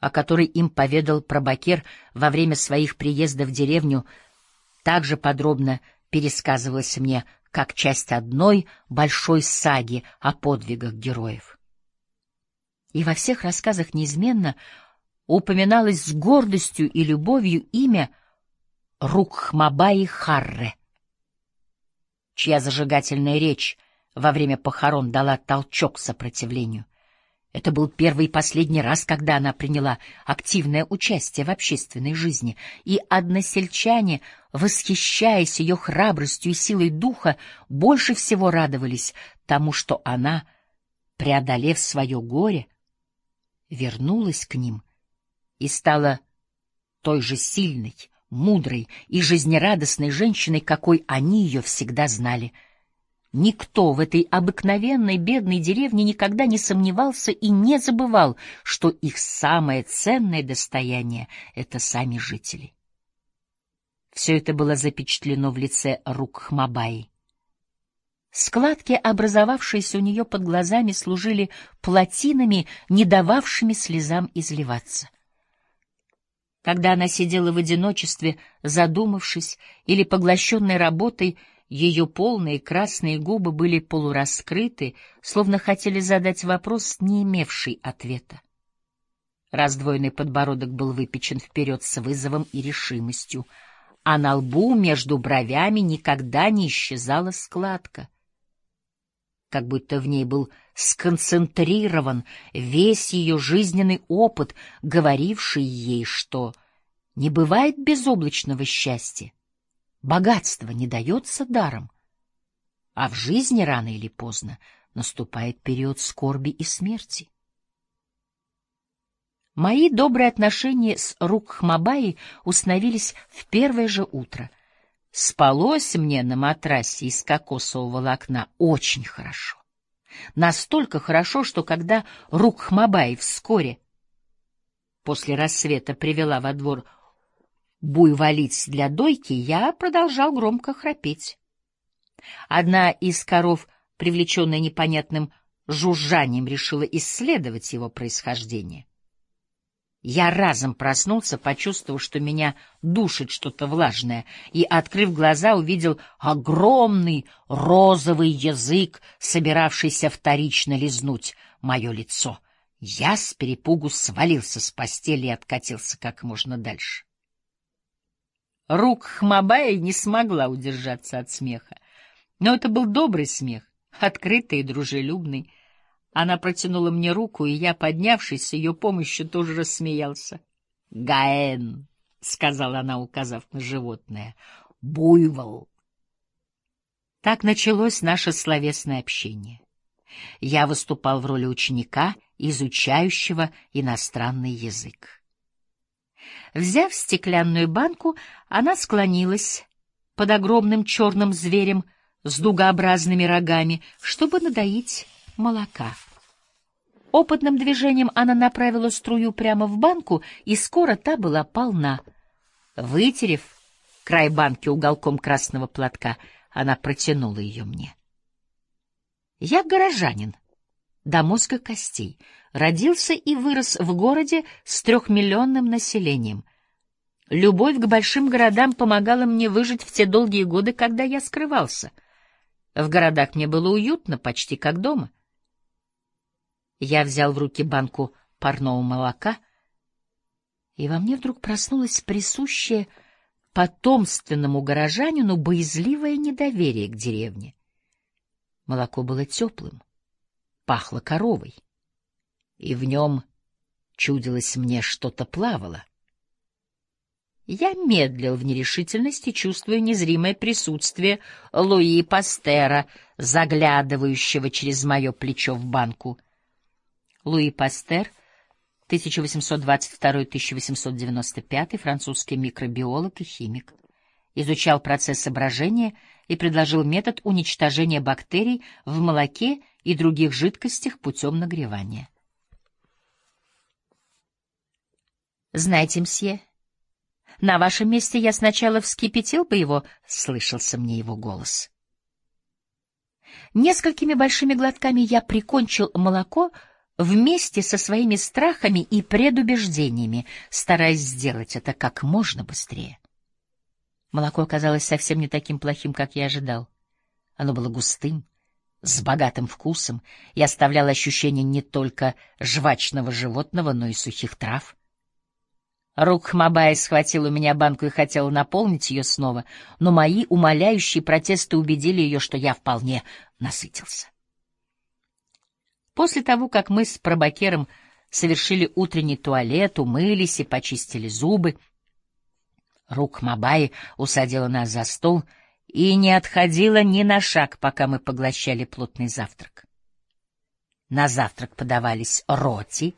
Speaker 1: о которой им поведал Пробакер во время своих приездов в деревню, также подробно пересказывалась мне как часть одной большой саги о подвигах героев. И во всех рассказах неизменно упоминалось с гордостью и любовью имя Рукхмабаи Харре, чья зажигательная речь во время похорон дала толчок сопротивлению — это был первый и последний раз, когда она приняла активное участие в общественной жизни, и односельчане, восхищаясь ее храбростью и силой духа, больше всего радовались тому, что она, преодолев свое горе, вернулась к ним и стала той же сильной, мудрой и жизнерадостной женщиной, какой они ее всегда знали — Никто в этой обыкновенной бедной деревне никогда не сомневался и не забывал, что их самое ценное достояние — это сами жители. Все это было запечатлено в лице рук Хмабаи. Складки, образовавшиеся у нее под глазами, служили плотинами, не дававшими слезам изливаться. Когда она сидела в одиночестве, задумавшись или поглощенной работой, ее полные красные губы были полураскрыты, словно хотели задать вопрос, не имевший ответа. Раздвоенный подбородок был выпечен вперед с вызовом и решимостью, а на лбу между бровями никогда не исчезала складка. Как будто в ней был сконцентрирован весь ее жизненный опыт, говоривший ей, что не бывает безоблачного счастья, Богатство не дается даром, а в жизни рано или поздно наступает период скорби и смерти. Мои добрые отношения с Рукхмабаей установились в первое же утро. Спалось мне на матрасе из кокосового волокна очень хорошо. Настолько хорошо, что когда Рукхмабай вскоре после рассвета привела во двор буйволиц для дойки, я продолжал громко храпеть. Одна из коров, привлеченная непонятным жужжанием, решила исследовать его происхождение. Я разом проснулся, почувствовав, что меня душит что-то влажное, и, открыв глаза, увидел огромный розовый язык, собиравшийся вторично лизнуть мое лицо. Я с перепугу свалился с постели и откатился как можно дальше. Рук Хмабая не смогла удержаться от смеха. Но это был добрый смех, открытый и дружелюбный. Она протянула мне руку, и я, поднявшись с ее помощью, тоже рассмеялся. — Гаэн, — сказала она, указав на животное, — буйвол. Так началось наше словесное общение. Я выступал в роли ученика, изучающего иностранный язык. Взяв стеклянную банку, она склонилась под огромным черным зверем с дугообразными рогами, чтобы надоить молока. Опытным движением она направила струю прямо в банку, и скоро та была полна. Вытерев край банки уголком красного платка, она протянула ее мне. Я горожанин, до мозга костей, родился и вырос в городе с трехмиллионным населением. Любовь к большим городам помогала мне выжить в те долгие годы, когда я скрывался. В городах мне было уютно, почти как дома. Я взял в руки банку парного молока, и во мне вдруг проснулось присущее потомственному горожанину боязливое недоверие к деревне. Молоко было теплым, пахло коровой, и в нем чудилось мне что-то плавало. Я медлил в нерешительности, чувствуя незримое присутствие Луи Пастера, заглядывающего через мое плечо в банку — Луи Пастер, 1822-1895, французский микробиолог и химик. Изучал процессы брожения и предложил метод уничтожения бактерий в молоке и других жидкостях путем нагревания. «Знаете, мсье, на вашем месте я сначала вскипятил бы его», — слышался мне его голос. Несколькими большими глотками я прикончил молоко, — вместе со своими страхами и предубеждениями, стараясь сделать это как можно быстрее. Молоко оказалось совсем не таким плохим, как я ожидал. Оно было густым, с богатым вкусом и оставляло ощущение не только жвачного животного, но и сухих трав. Рук Хмабай схватил у меня банку и хотел наполнить ее снова, но мои умоляющие протесты убедили ее, что я вполне насытился. После того, как мы с пробакером совершили утренний туалет, умылись и почистили зубы, Рук Мабаи усадила нас за стол и не отходила ни на шаг, пока мы поглощали плотный завтрак. На завтрак подавались роти,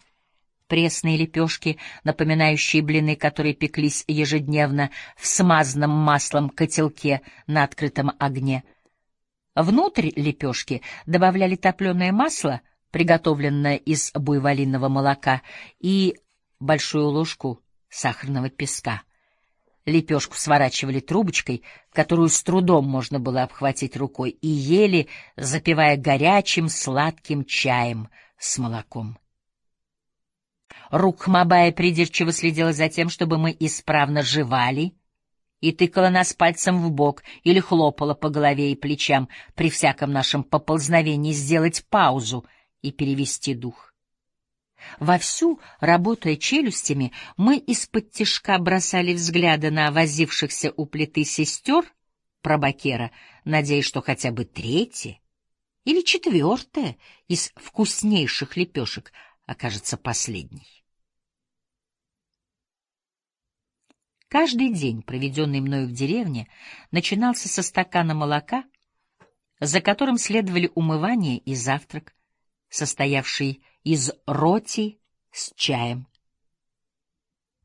Speaker 1: пресные лепешки, напоминающие блины, которые пеклись ежедневно в смазанном маслом котелке на открытом огне. Внутрь лепешки добавляли топленое масло — приготовленное из буйволиного молока, и большую ложку сахарного песка. Лепешку сворачивали трубочкой, которую с трудом можно было обхватить рукой, и ели, запивая горячим сладким чаем с молоком. Рук Мабая придирчиво следила за тем, чтобы мы исправно жевали, и тыкала нас пальцем в бок или хлопала по голове и плечам при всяком нашем поползновении сделать паузу — и перевести дух. Вовсю, работая челюстями, мы из-под тишка бросали взгляды на возившихся у плиты сестер пробакера, надеясь, что хотя бы третья или четвертая из вкуснейших лепешек окажется последней. Каждый день, проведенный мною в деревне, начинался со стакана молока, за которым следовали умывание и завтрак, состоявший из роти с чаем.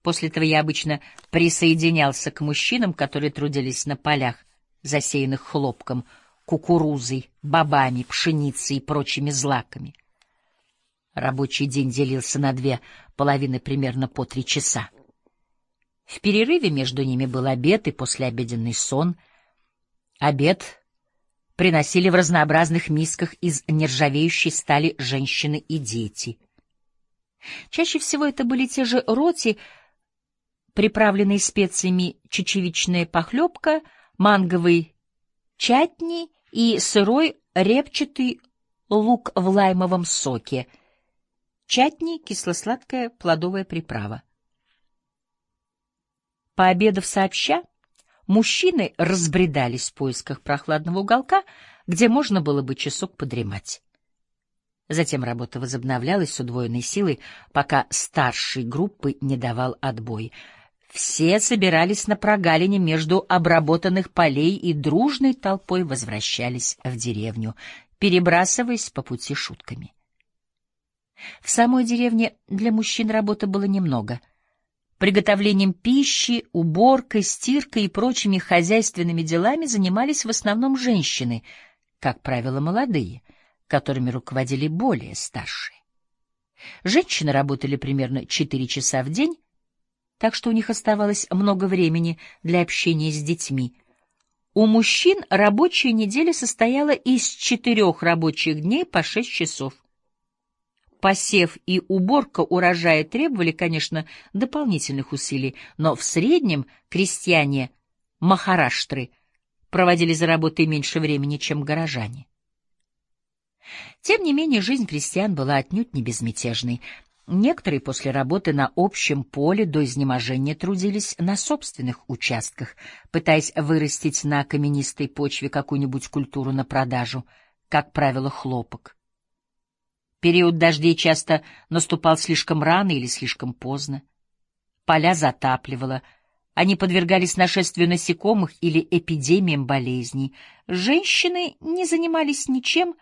Speaker 1: После этого я обычно присоединялся к мужчинам, которые трудились на полях, засеянных хлопком, кукурузой, бобами, пшеницей и прочими злаками. Рабочий день делился на две половины примерно по три часа. В перерыве между ними был обед и послеобеденный сон. Обед приносили в разнообразных мисках из нержавеющей стали женщины и дети. Чаще всего это были те же роти, приправленные специями чечевичная похлебка, манговый чатни и сырой репчатый лук в лаймовом соке. Чатни — кисло-сладкая плодовая приправа. Пообедав сообща, мужчины разбредались в поисках прохладного уголка, где можно было бы часок подремать. Затем работа возобновлялась с удвоенной силой, пока старший группы не давал отбой. Все собирались на прогалине между обработанных полей и дружной толпой возвращались в деревню, перебрасываясь по пути шутками. В самой деревне для мужчин работы было немного — Приготовлением пищи, уборкой, стиркой и прочими хозяйственными делами занимались в основном женщины, как правило, молодые, которыми руководили более старшие. Женщины работали примерно 4 часа в день, так что у них оставалось много времени для общения с детьми. У мужчин рабочая неделя состояла из четырех рабочих дней по 6 часов. Посев и уборка урожая требовали, конечно, дополнительных усилий, но в среднем крестьяне Махараштры проводили за работой меньше времени, чем горожане. Тем не менее, жизнь крестьян была отнюдь не безмятежной. Некоторые после работы на общем поле до изнеможения трудились на собственных участках, пытаясь вырастить на каменистой почве какую-нибудь культуру на продажу, как правило, хлопок. Период дождей часто наступал слишком рано или слишком поздно. Поля затапливало, они подвергались нашествию насекомых или эпидемиям болезней. Женщины не занимались ничем,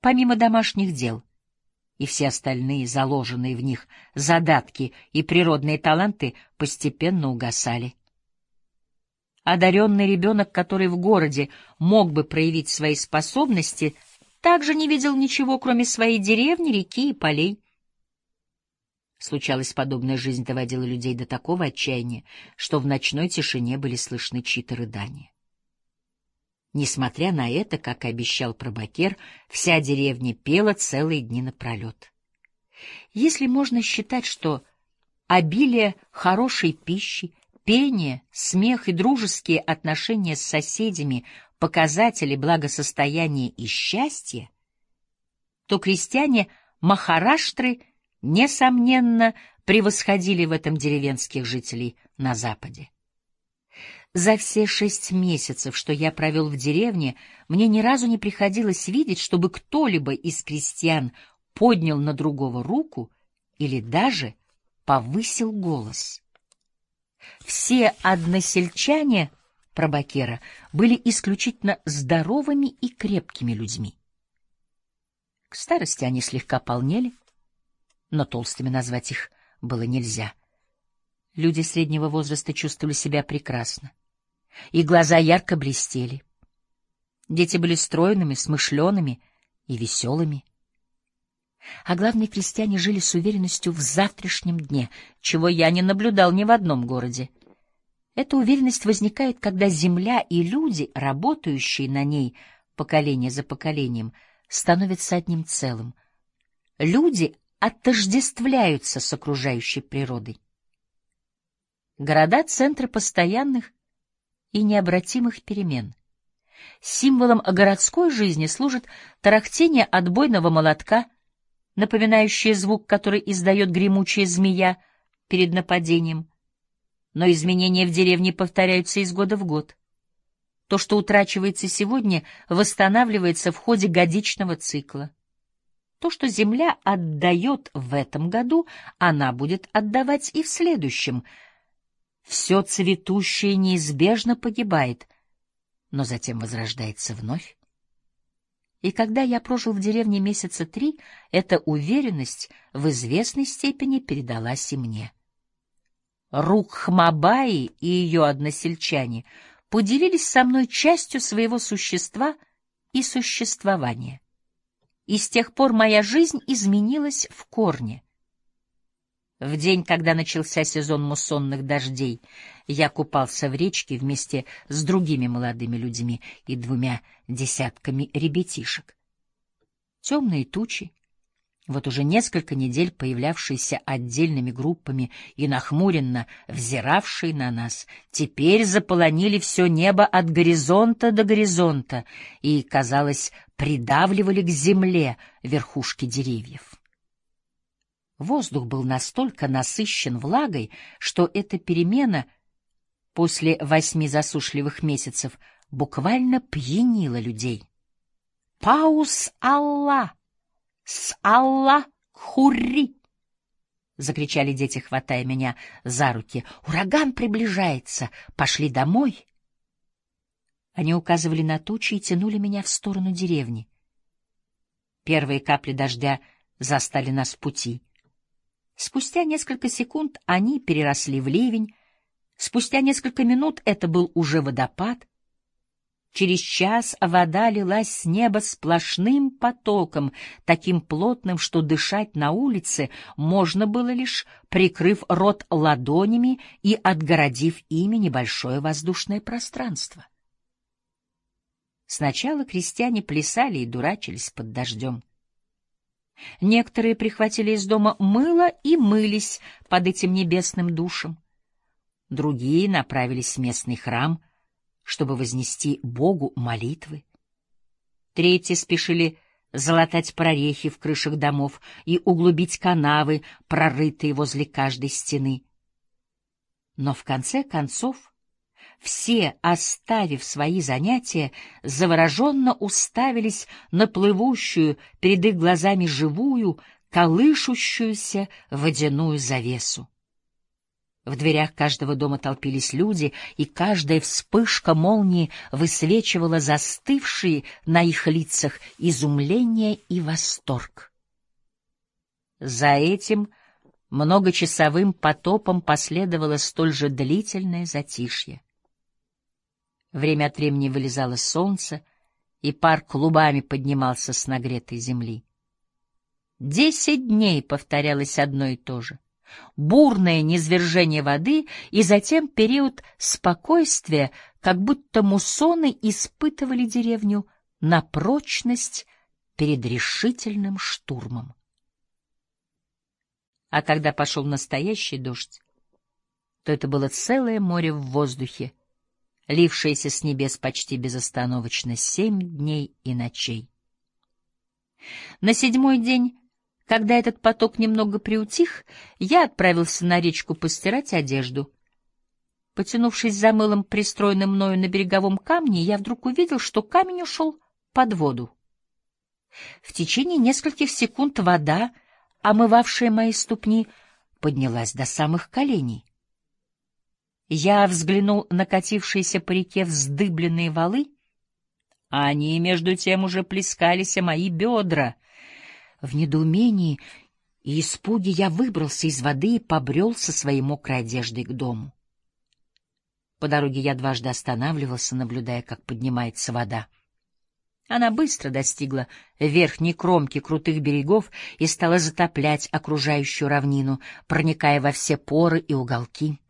Speaker 1: помимо домашних дел. И все остальные, заложенные в них задатки и природные таланты, постепенно угасали. Одаренный ребенок, который в городе мог бы проявить свои способности — также не видел ничего, кроме своей деревни, реки и полей. Случалось, подобная жизнь доводила людей до такого отчаяния, что в ночной тишине были слышны чьи-то рыдания. Несмотря на это, как и обещал Пробакер, вся деревня пела целые дни напролет. Если можно считать, что обилие хорошей пищи, пение, смех и дружеские отношения с соседями показатели благосостояния и счастья, то крестьяне Махараштры, несомненно, превосходили в этом деревенских жителей на Западе. За все шесть месяцев, что я провел в деревне, мне ни разу не приходилось видеть, чтобы кто-либо из крестьян поднял на другого руку или даже повысил голос. Все односельчане Пробакера были исключительно здоровыми и крепкими людьми. К старости они слегка полнели, но толстыми назвать их было нельзя. Люди среднего возраста чувствовали себя прекрасно. Их глаза ярко блестели. Дети были стройными, смышленными и веселыми. А главные крестьяне жили с уверенностью в завтрашнем дне, чего я не наблюдал ни в одном городе. Эта уверенность возникает, когда земля и люди, работающие на ней поколение за поколением, становятся одним целым. Люди отождествляются с окружающей природой. Города — центры постоянных и необратимых перемен. Символом городской жизни служит тарахтение отбойного молотка, напоминающее звук, который издает гремучая змея перед нападением — но изменения в деревне повторяются из года в год. То, что утрачивается сегодня, восстанавливается в ходе годичного цикла. То, что Земля отдает в этом году, она будет отдавать и в следующем. Все цветущее неизбежно погибает, но затем возрождается вновь. И когда я прожил в деревне месяца три, эта уверенность в известной степени передалась и мне. Рукхмабаи и ее односельчане поделились со мной частью своего существа и существования. И с тех пор моя жизнь изменилась в корне. В день, когда начался сезон муссонных дождей, я купался в речке вместе с другими молодыми людьми и двумя десятками ребятишек. Темные тучи, вот уже несколько недель появлявшиеся отдельными группами и нахмуренно взиравшие на нас, теперь заполонили все небо от горизонта до горизонта и, казалось, придавливали к земле верхушки деревьев. Воздух был настолько насыщен влагой, что эта перемена после восьми засушливых месяцев буквально пьянила людей. «Паус Аллах! С Аллах Хурри!» — закричали дети, хватая меня за руки. «Ураган приближается! Пошли домой!» Они указывали на тучи и тянули меня в сторону деревни. Первые капли дождя застали нас в пути — Спустя несколько секунд они переросли в ливень, спустя несколько минут это был уже водопад. Через час вода лилась с неба сплошным потоком, таким плотным, что дышать на улице можно было лишь прикрыв рот ладонями и отгородив ими небольшое воздушное пространство. Сначала крестьяне плясали и дурачились под дождем. Некоторые прихватили из дома мыло и мылись под этим небесным душем. Другие направились в местный храм, чтобы вознести Богу молитвы. Третьи спешили залатать прорехи в крышах домов и углубить канавы, прорытые возле каждой стены. Но в конце концов все, оставив свои занятия, завороженно уставились на плывущую перед их глазами живую, колышущуюся водяную завесу. В дверях каждого дома толпились люди, и каждая вспышка молнии высвечивала застывшие на их лицах изумление и восторг. За этим многочасовым потопом последовало столь же длительное затишье. Время от времени вылезало солнце, и пар клубами поднимался с нагретой земли. Десять дней повторялось одно и то же. Бурное низвержение воды и затем период спокойствия, как будто муссоны испытывали деревню на прочность перед решительным штурмом. А когда пошел настоящий дождь, то это было целое море в воздухе, лившаяся с небес почти безостановочно семь дней и ночей. На седьмой день, когда этот поток немного приутих, я отправился на речку постирать одежду. Потянувшись за мылом, пристроенным мною на береговом камне, я вдруг увидел, что камень ушел под воду. В течение нескольких секунд вода, омывавшая мои ступни, поднялась до самых коленей. Я взглянул на катившиеся по реке вздыбленные валы. Они, между тем, уже плескались о мои бедра. В недоумении и испуге я выбрался из воды и побрел со своей мокрой одеждой к дому. По дороге я дважды останавливался, наблюдая, как поднимается вода. Она быстро достигла верхней кромки крутых берегов и стала затоплять окружающую равнину, проникая во все поры и уголки.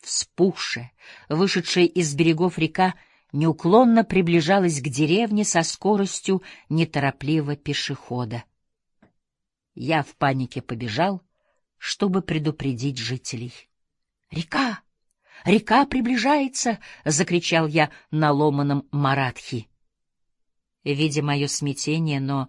Speaker 1: Вспухшая, вышедшая из берегов река, неуклонно приближалась к деревне со скоростью неторопливого пешехода. Я в панике побежал, чтобы предупредить жителей. «Река! Река приближается!» — закричал я на ломаном маратхи. Видя мое смятение, но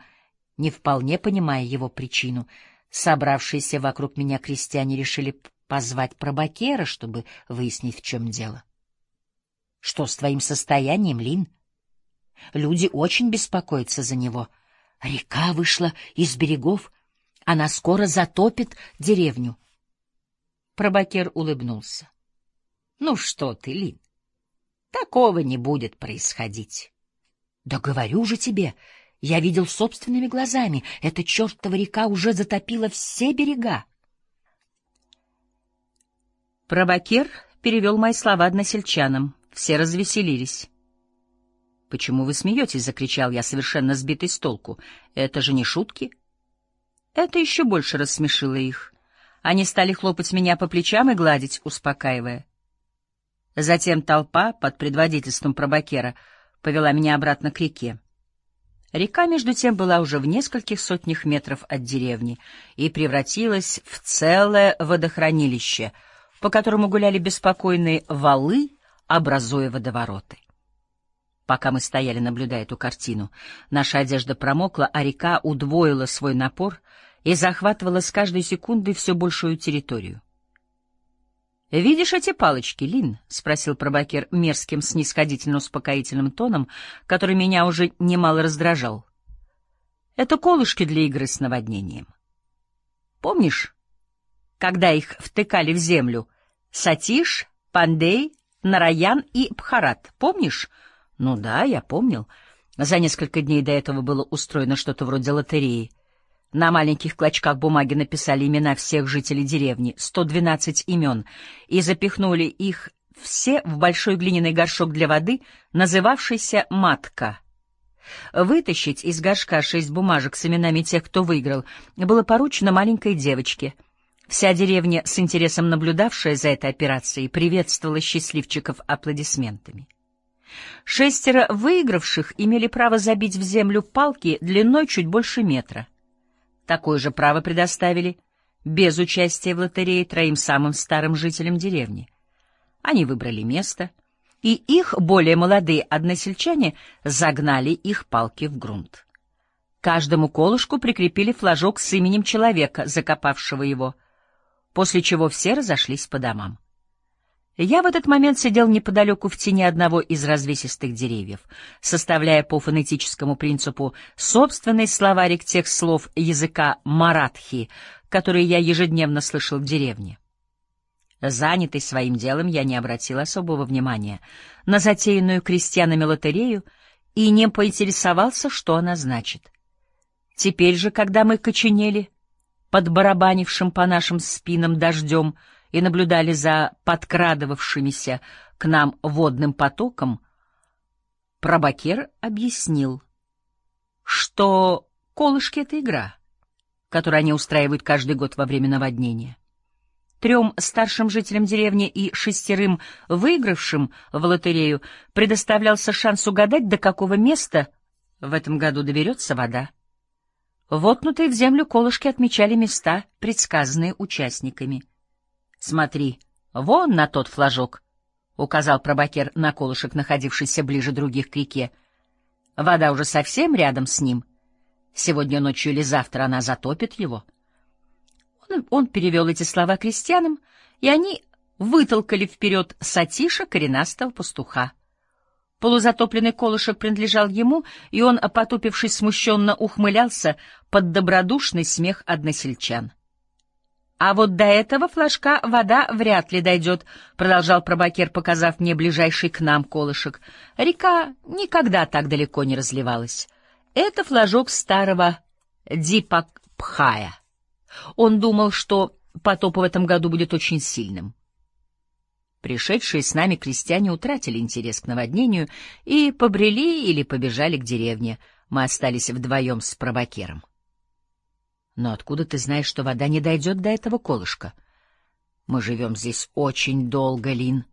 Speaker 1: не вполне понимая его причину, собравшиеся вокруг меня крестьяне решили позвать пробакера, чтобы выяснить, в чем дело. — Что с твоим состоянием, Лин? Люди очень беспокоятся за него. Река вышла из берегов, она скоро затопит деревню. Пробакер улыбнулся. — Ну что ты, Лин, такого не будет происходить. — Да говорю же тебе, я видел собственными глазами, эта чертова река уже затопила все берега. Пробакер перевел мои слова односельчанам. Все развеселились. «Почему вы смеетесь?» — закричал я, совершенно сбитый с толку. «Это же не шутки?» Это еще больше рассмешило их. Они стали хлопать меня по плечам и гладить, успокаивая. Затем толпа под предводительством пробакера повела меня обратно к реке. Река, между тем, была уже в нескольких сотнях метров от деревни и превратилась в целое водохранилище, по которому гуляли беспокойные валы, образуя водовороты. Пока мы стояли, наблюдая эту картину, наша одежда промокла, а река удвоила свой напор и захватывала с каждой секундой все большую территорию. «Видишь эти палочки, Лин?» — спросил пробакер мерзким снисходительно-успокоительным тоном, который меня уже немало раздражал. «Это колышки для игры с наводнением. Помнишь, когда их втыкали в землю? Сатиш, Пандей, Нараян и Бхарат. Помнишь?» «Ну да, я помнил. За несколько дней до этого было устроено что-то вроде лотереи. На маленьких клочках бумаги написали имена всех жителей деревни, 112 имен, и запихнули их все в большой глиняный горшок для воды, называвшийся «матка». Вытащить из горшка шесть бумажек с именами тех, кто выиграл, было поручено маленькой девочке. Вся деревня, с интересом наблюдавшая за этой операцией, приветствовала счастливчиков аплодисментами. Шестеро выигравших имели право забить в землю палки длиной чуть больше метра. Такое же право предоставили без участия в лотерее троим самым старым жителям деревни. Они выбрали место, и их более молодые односельчане загнали их палки в грунт. Каждому колышку прикрепили флажок с именем человека, закопавшего его, после чего все разошлись по домам. Я в этот момент сидел неподалеку в тени одного из развесистых деревьев, составляя по фонетическому принципу собственный словарик тех слов языка маратхи, которые я ежедневно слышал в деревне. Занятый своим делом, я не обратил особого внимания на затеянную крестьянами лотерею и не поинтересовался, что она значит. Теперь же, когда мы коченели, под барабанившим по нашим спинам дождем, и наблюдали за подкрадывавшимися к нам водным потоком, Пробакер объяснил, что колышки — это игра, которую они устраивают каждый год во время наводнения. Трем старшим жителям деревни и шестерым выигравшим в лотерею предоставлялся шанс угадать, до какого места в этом году доберется вода. Вотнутые в землю колышки отмечали места, предсказанные участниками. Смотри, вон на тот флажок, — указал пробакер на колышек, находившийся ближе других к реке. Вода уже совсем рядом с ним. Сегодня ночью или завтра она затопит его. Он, он перевел эти слова крестьянам, и они вытолкали вперед Сатиша, коренастого пастуха. Полузатопленный колышек принадлежал ему, и он, потупившись смущенно, ухмылялся под добродушный смех односельчан. А вот до этого флажка вода вряд ли дойдет, продолжал пробакер, показав мне ближайший к нам колышек. Река никогда так далеко не разливалась. Это флажок старого Дипакпхая. Он думал, что потоп в этом году будет очень сильным. Пришедшие с нами крестьяне утратили интерес к наводнению и побрели или побежали к деревне. Мы остались вдвоем с пробакером. Но откуда ты знаешь, что вода не дойдет до этого колышка? Мы живем здесь очень долго, Лин.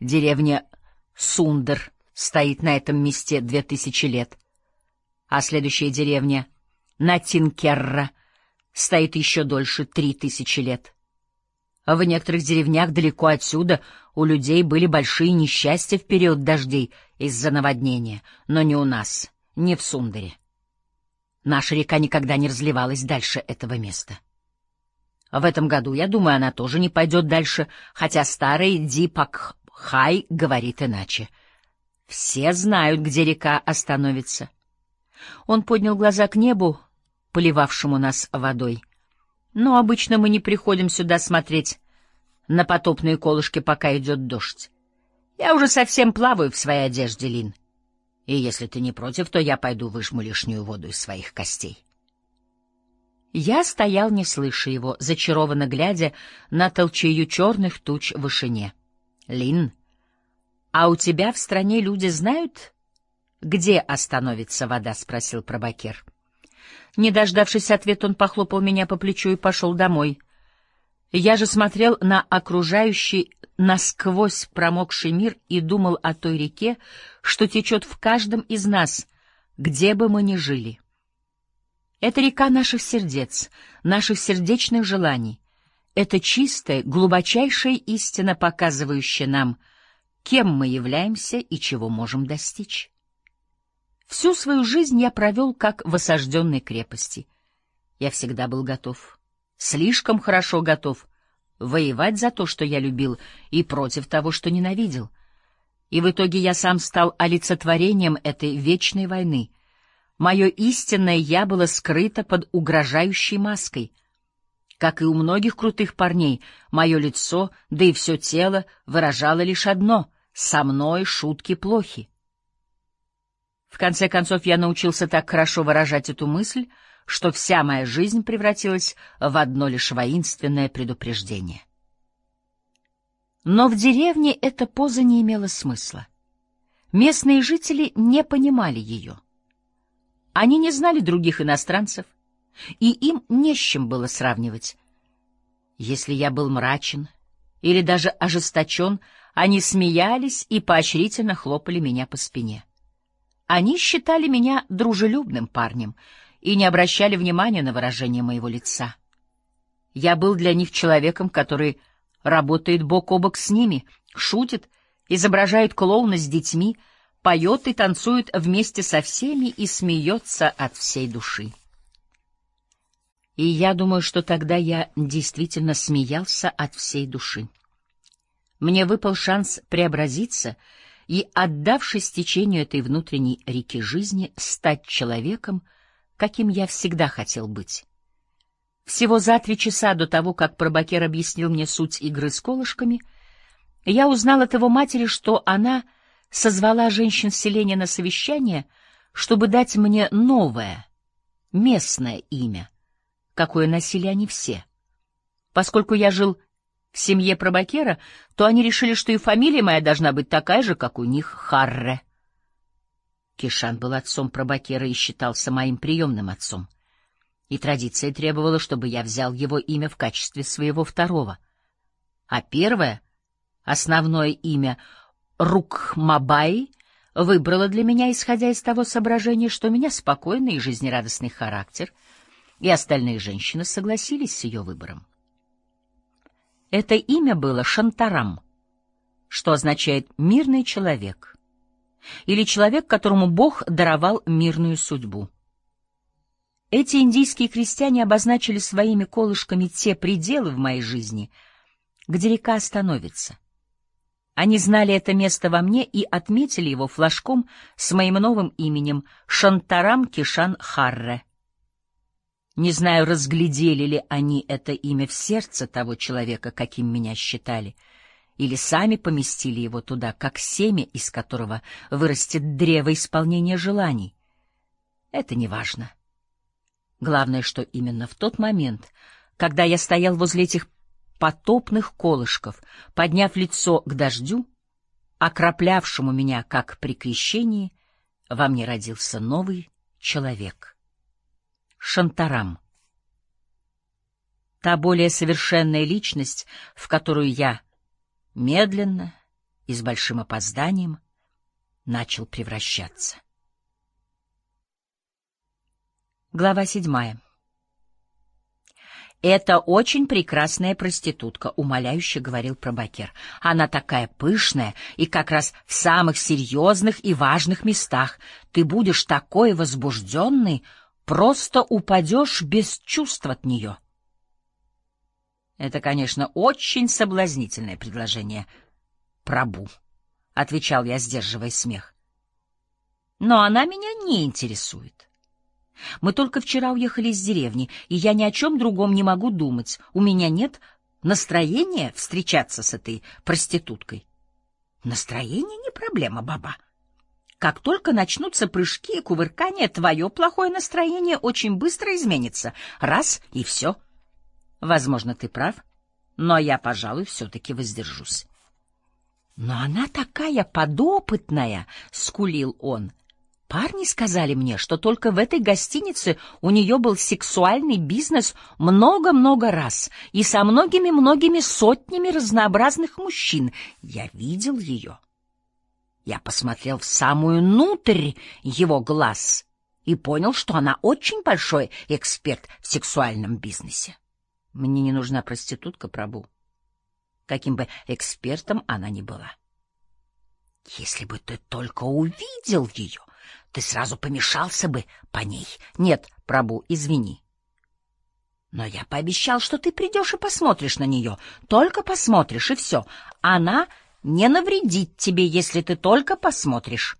Speaker 1: Деревня Сундер стоит на этом месте две тысячи лет. А следующая деревня Натинкерра стоит еще дольше три тысячи лет. В некоторых деревнях далеко отсюда у людей были большие несчастья в период дождей из-за наводнения, но не у нас, не в Сундере. Наша река никогда не разливалась дальше этого места. В этом году, я думаю, она тоже не пойдет дальше, хотя старый Дипак Хай говорит иначе. Все знают, где река остановится. Он поднял глаза к небу, поливавшему нас водой. Но обычно мы не приходим сюда смотреть на потопные колышки, пока идет дождь. Я уже совсем плаваю в своей одежде, Лин. И если ты не против, то я пойду выжму лишнюю воду из своих костей. Я стоял, не слыша его, зачарованно глядя на толчею черных туч в вышине. — Лин, а у тебя в стране люди знают, где остановится вода? — спросил Пробакер. Не дождавшись ответа, он похлопал меня по плечу и пошел домой. Я же смотрел на окружающий насквозь промокший мир и думал о той реке, что течет в каждом из нас, где бы мы ни жили. Это река наших сердец, наших сердечных желаний. Это чистая, глубочайшая истина, показывающая нам, кем мы являемся и чего можем достичь. Всю свою жизнь я провел как в осажденной крепости. Я всегда был готов, слишком хорошо готов, воевать за то, что я любил, и против того, что ненавидел. И в итоге я сам стал олицетворением этой вечной войны — Мое истинное «я» было скрыто под угрожающей маской. Как и у многих крутых парней, мое лицо, да и все тело выражало лишь одно — «со мной шутки плохи». В конце концов, я научился так хорошо выражать эту мысль, что вся моя жизнь превратилась в одно лишь воинственное предупреждение. Но в деревне эта поза не имела смысла. Местные жители не понимали ее. Они не знали других иностранцев, и им не с чем было сравнивать. Если я был мрачен или даже ожесточен, они смеялись и поощрительно хлопали меня по спине. Они считали меня дружелюбным парнем и не обращали внимания на выражение моего лица. Я был для них человеком, который работает бок о бок с ними, шутит, изображает клоуна с детьми, поет и танцует вместе со всеми и смеется от всей души. И я думаю, что тогда я действительно смеялся от всей души. Мне выпал шанс преобразиться и, отдавшись течению этой внутренней реки жизни, стать человеком, каким я всегда хотел быть. Всего за три часа до того, как Пробакер объяснил мне суть игры с колышками, я узнал от его матери, что она — созвала женщин селения на совещание, чтобы дать мне новое, местное имя, какое носили они все. Поскольку я жил семье Пробакера, то они решили, что и фамилия моя должна быть такая же, как у них Харре. Кишан был отцом Пробакера и считался моим приемным отцом. И традиция требовала, чтобы я взял его имя в качестве своего второго. А первое, основное имя — Рукмабай выбрала для меня, исходя из того соображения, что у меня спокойный и жизнерадостный характер, и остальные женщины согласились с ее выбором. Это имя было Шантарам, что означает «мирный человек» или человек, которому Бог даровал мирную судьбу. Эти индийские крестьяне обозначили своими колышками те пределы в моей жизни, где река остановится — они знали это место во мне и отметили его флажком с моим новым именем Шантарам Кишан Харре. Не знаю, разглядели ли они это имя в сердце того человека, каким меня считали, или сами поместили его туда, как семя, из которого вырастет древо исполнения желаний. Это не важно. Главное, что именно в тот момент, когда я стоял возле этих потопных колышков, подняв лицо к дождю, окроплявшему меня, как при крещении, во мне родился новый человек. Шантарам. Та более совершенная личность, в которую я медленно и с большим опозданием начал превращаться. Глава седьмая. «Это очень прекрасная проститутка», — умоляюще говорил пробакер. «Она такая пышная и как раз в самых серьезных и важных местах. Ты будешь такой возбужденный, просто упадешь без чувств от нее». «Это, конечно, очень соблазнительное предложение, Прабу», — отвечал я, сдерживая смех. «Но она меня не интересует. Мы только вчера уехали из деревни, и я ни о чем другом не могу думать. У меня нет настроения встречаться с этой проституткой. Настроение не проблема, баба. Как только начнутся прыжки и кувыркания, твое плохое настроение очень быстро изменится. Раз — и все. Возможно, ты прав, но я, пожалуй, все-таки воздержусь. Но она такая подопытная, — скулил он. Парни сказали мне, что только в этой гостинице у нее был сексуальный бизнес много-много раз и со многими-многими сотнями разнообразных мужчин. Я видел ее. Я посмотрел в самую нутрь его глаз и понял, что она очень большой эксперт в сексуальном бизнесе. Мне не нужна проститутка, Прабу. Каким бы экспертом она ни была. Если бы ты только увидел ее, ты сразу помешался бы по ней. Нет, Прабу, извини. Но я пообещал, что ты придешь и посмотришь на нее. Только посмотришь, и все. Она не навредит тебе, если ты только посмотришь.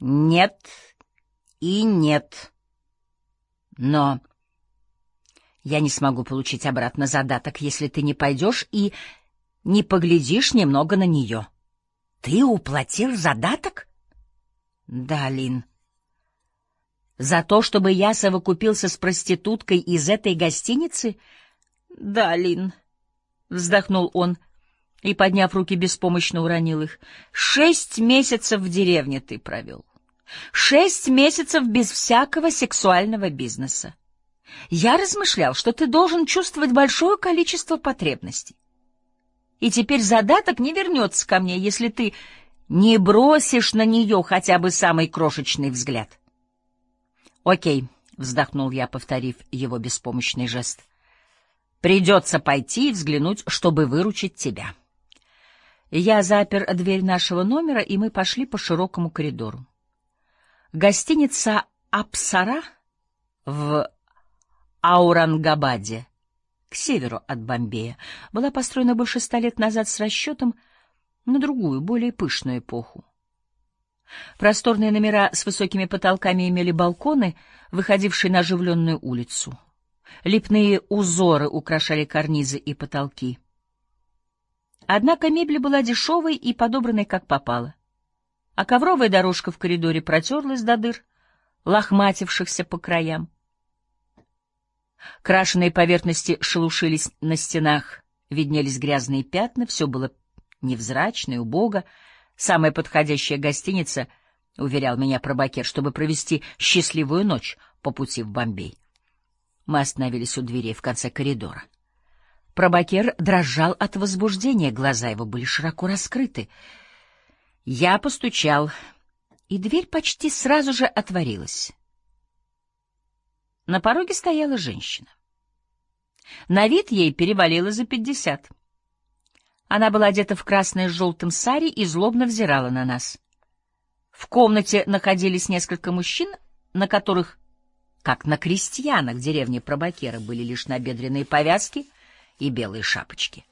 Speaker 1: Нет и нет. Но я не смогу получить обратно задаток, если ты не пойдешь и не поглядишь немного на нее. Ты уплатил задаток? Да, Лин. За то, чтобы я совокупился с проституткой из этой гостиницы? Да, Лин. Вздохнул он и, подняв руки, беспомощно уронил их. Шесть месяцев в деревне ты провел. Шесть месяцев без всякого сексуального бизнеса. Я размышлял, что ты должен чувствовать большое количество потребностей. И теперь задаток не вернется ко мне, если ты не бросишь на нее хотя бы самый крошечный взгляд. Окей, вздохнул я, повторив его беспомощный жест. Придется пойти и взглянуть, чтобы выручить тебя. Я запер дверь нашего номера, и мы пошли по широкому коридору. Гостиница «Апсара» в Аурангабаде, к северу от Бомбея, была построена больше ста лет назад с расчетом на другую, более пышную эпоху. Просторные номера с высокими потолками имели балконы, выходившие на оживленную улицу. Лепные узоры украшали карнизы и потолки. Однако мебель была дешевой и подобранной как попало, а ковровая дорожка в коридоре протерлась до дыр, лохматившихся по краям. Крашеные поверхности шелушились на стенах, виднелись грязные пятна, все было невзрачно и убого. Самая подходящая гостиница, — уверял меня пробакер, — чтобы провести счастливую ночь по пути в Бомбей. Мы остановились у дверей в конце коридора. Пробакер дрожал от возбуждения, глаза его были широко раскрыты. Я постучал, и дверь почти сразу же отворилась. На пороге стояла женщина. На вид ей перевалило за пятьдесят. Она была одета в красное с желтым сари и злобно взирала на нас. В комнате находились несколько мужчин, на которых, как на крестьянах деревни Пробакера, были лишь набедренные повязки и белые шапочки.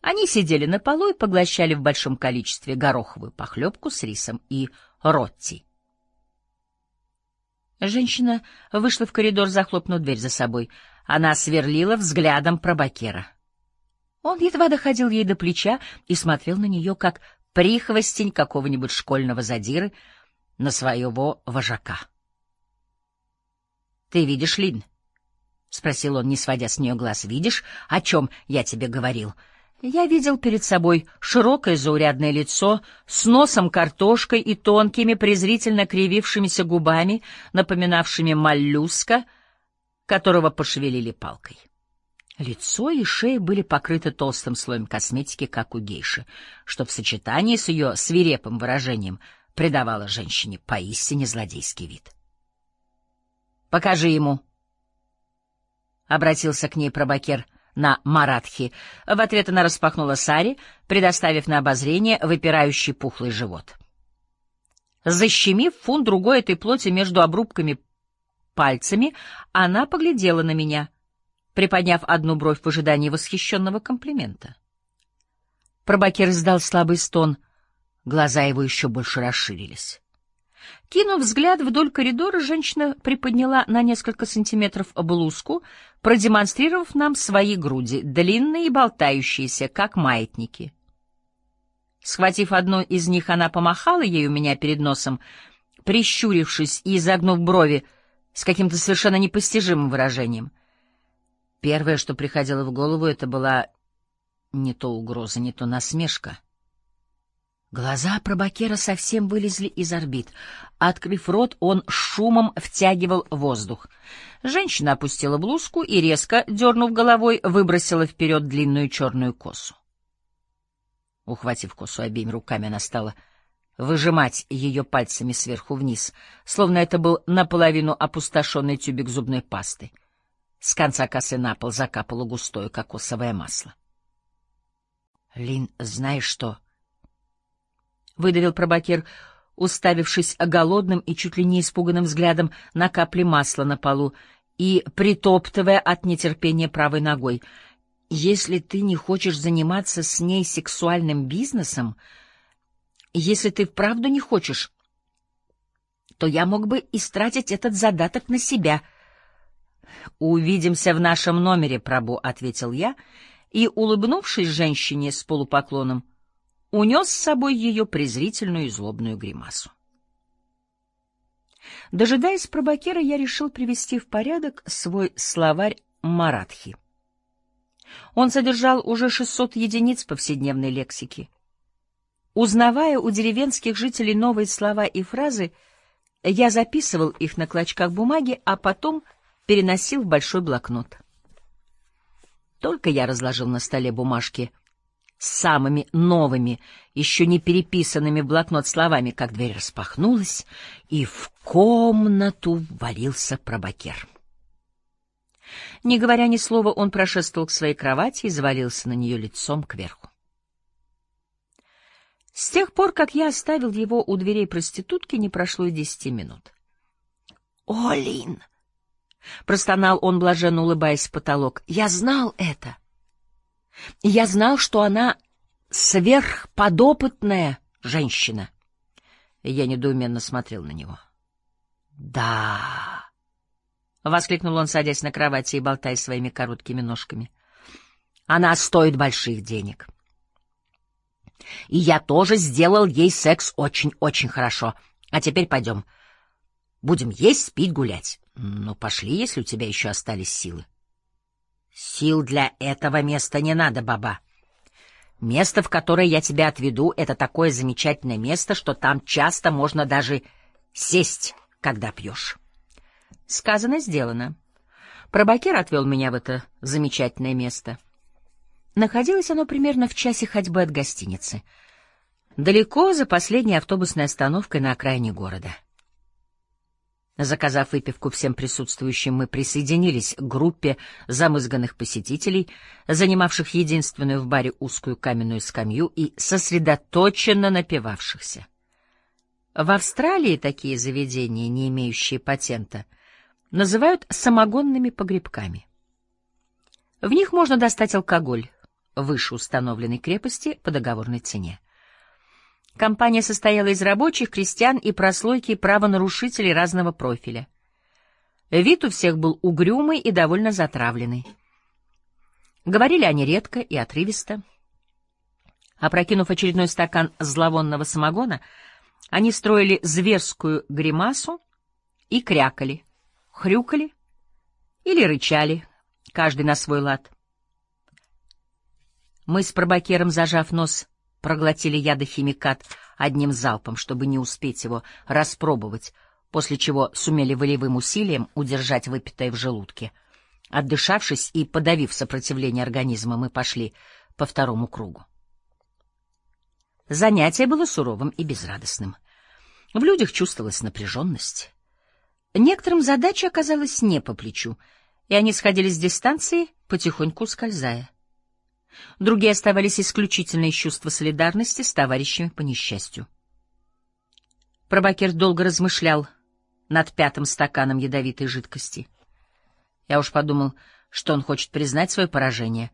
Speaker 1: Они сидели на полу и поглощали в большом количестве гороховую похлебку с рисом и ротти. Женщина вышла в коридор, захлопнув дверь за собой. Она сверлила взглядом пробакера. Он едва доходил ей до плеча и смотрел на нее, как прихвостень какого-нибудь школьного задиры на своего вожака. — Ты видишь, Лин? — спросил он, не сводя с нее глаз. — Видишь, о чем я тебе говорил? — я видел перед собой широкое заурядное лицо с носом картошкой и тонкими, презрительно кривившимися губами, напоминавшими моллюска, которого пошевелили палкой. Лицо и шея были покрыты толстым слоем косметики, как у гейши, что в сочетании с ее свирепым выражением придавало женщине поистине злодейский вид. «Покажи ему», — обратился к ней пробакер, на Маратхи. В ответ она распахнула сари, предоставив на обозрение выпирающий пухлый живот. Защемив фунт другой этой плоти между обрубками пальцами, она поглядела на меня, приподняв одну бровь в ожидании восхищенного комплимента. Пробакер издал слабый стон, глаза его еще больше расширились. Кинув взгляд вдоль коридора, женщина приподняла на несколько сантиметров блузку, продемонстрировав нам свои груди, длинные и болтающиеся, как маятники. Схватив одну из них, она помахала ей у меня перед носом, прищурившись и изогнув брови с каким-то совершенно непостижимым выражением. Первое, что приходило в голову, это была не то угроза, не то насмешка. Глаза пробакера совсем вылезли из орбит. Открыв рот, он шумом втягивал воздух. Женщина опустила блузку и, резко дернув головой, выбросила вперед длинную черную косу. Ухватив косу обеими руками, она стала выжимать ее пальцами сверху вниз, словно это был наполовину опустошенный тюбик зубной пасты. С конца косы на пол закапало густое кокосовое масло. — Лин, знаешь что? — выдавил пробакер, уставившись голодным и чуть ли не испуганным взглядом на капли масла на полу и притоптывая от нетерпения правой ногой — если ты не хочешь заниматься с ней сексуальным бизнесом, если ты вправду не хочешь, то я мог бы истратить этот задаток на себя. «Увидимся в нашем номере, Прабу», — ответил я, и, улыбнувшись женщине с полупоклоном, унес с собой ее презрительную и злобную гримасу. Дожидаясь пробакера, я решил привести в порядок свой словарь маратхи. Он содержал уже 600 единиц повседневной лексики. Узнавая у деревенских жителей новые слова и фразы, я записывал их на клочках бумаги, а потом переносил в большой блокнот. Только я разложил на столе бумажки с самыми новыми, еще не переписанными в блокнот словами, как дверь распахнулась, и в комнату валился пробакер. Не говоря ни слова, он прошествовал к своей кровати и завалился на нее лицом кверху. С тех пор, как я оставил его у дверей проститутки, не прошло и десяти минут. «Олин!» — простонал он, блаженно улыбаясь в потолок. «Я знал это. Я знал, что она сверхподопытная женщина». Я недоуменно смотрел на него. «Да...» — воскликнул он, садясь на кровати и болтая своими короткими ножками. «Она стоит больших денег. И я тоже сделал ей секс очень-очень хорошо. А теперь пойдем. Будем есть, спить, гулять. Ну, пошли, если у тебя еще остались силы». «Сил для этого места не надо, баба. Место, в которое я тебя отведу, — это такое замечательное место, что там часто можно даже сесть, когда пьешь». Сказано, сделано. Пробакер отвел меня в это замечательное место. Находилось оно примерно в часе ходьбы от гостиницы. Далеко за последней автобусной остановкой на окраине города. Заказав выпивку всем присутствующим, мы присоединились к группе замызганных посетителей, занимавших единственную в баре узкую каменную скамью и сосредоточенно напивавшихся. В Австралии такие заведения, не имеющие патента — называют самогонными погребками. В них можно достать алкоголь выше установленной крепости по договорной цене. Компания состояла из рабочих, крестьян и прослойки правонарушителей разного профиля. Вид у всех был угрюмый и довольно затравленный. Говорили они редко и отрывисто. Опрокинув очередной стакан зловонного самогона, они строили зверскую гримасу и крякали — хрюкали или рычали, каждый на свой лад. Мы с пробакером, зажав нос, проглотили ядохимикат одним залпом, чтобы не успеть его распробовать, после чего сумели волевым усилием удержать выпитое в желудке. Отдышавшись и подавив сопротивление организма, мы пошли по второму кругу. Занятие было суровым и безрадостным. В людях чувствовалась напряженность. Некоторым задача оказалась не по плечу, и они сходили с дистанции, потихоньку скользая. Другие оставались исключительно из чувства солидарности с товарищами по несчастью. Пробакер долго размышлял над пятым стаканом ядовитой жидкости. Я уж подумал, что он хочет признать свое поражение,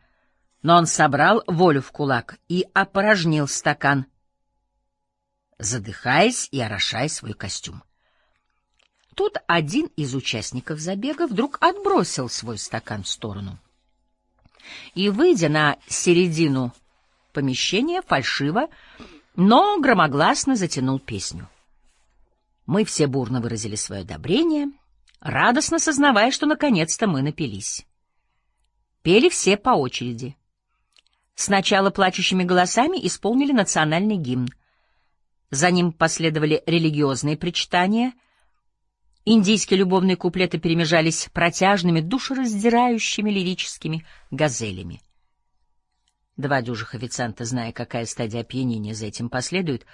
Speaker 1: но он собрал волю в кулак и опорожнил стакан, задыхаясь и орошая свой костюм. Тут один из участников забега вдруг отбросил свой стакан в сторону. И, выйдя на середину помещения, фальшиво, но громогласно затянул песню. Мы все бурно выразили свое одобрение, радостно сознавая, что наконец-то мы напились. Пели все по очереди. Сначала плачущими голосами исполнили национальный гимн. За ним последовали религиозные причитания. Индийские любовные куплеты перемежались протяжными, душераздирающими лирическими газелями. Два дюжих официанта, зная, какая стадия опьянения за этим последует,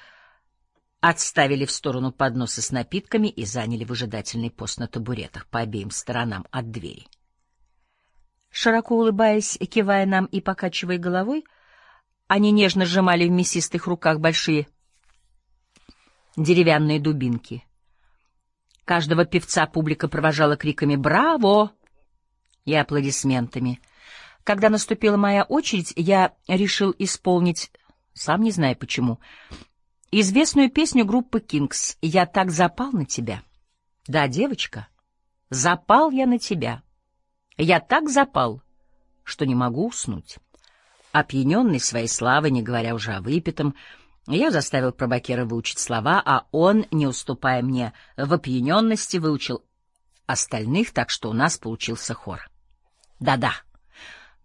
Speaker 1: отставили в сторону подносы с напитками и заняли выжидательный пост на табуретах по обеим сторонам от двери. Широко улыбаясь, кивая нам и покачивая головой, они нежно сжимали в мясистых руках большие деревянные дубинки. Каждого певца публика провожала криками «Браво!» и аплодисментами. Когда наступила моя очередь, я решил исполнить, сам не знаю почему, известную песню группы «Кингс» «Я так запал на тебя». Да, девочка, запал я на тебя. Я так запал, что не могу уснуть. Опьяненный своей славой, не говоря уже о выпитом, я заставил пробакера выучить слова, а он, не уступая мне в опьяненности, выучил остальных, так что у нас получился хор. Да-да,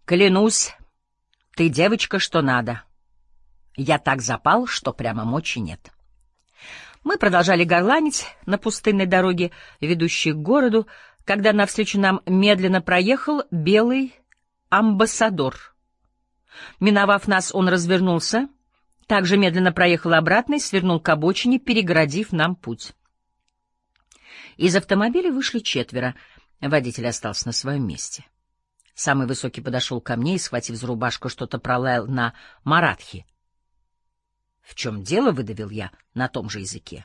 Speaker 1: клянусь, ты девочка, что надо. Я так запал, что прямо мочи нет. Мы продолжали горланить на пустынной дороге, ведущей к городу, когда навстречу нам медленно проехал белый амбассадор. Миновав нас, он развернулся, также медленно проехал обратно и свернул к обочине, перегородив нам путь. Из автомобиля вышли четверо. Водитель остался на своем месте. Самый высокий подошел ко мне и, схватив за рубашку, что-то пролаял на маратхи. — В чем дело? — выдавил я на том же языке.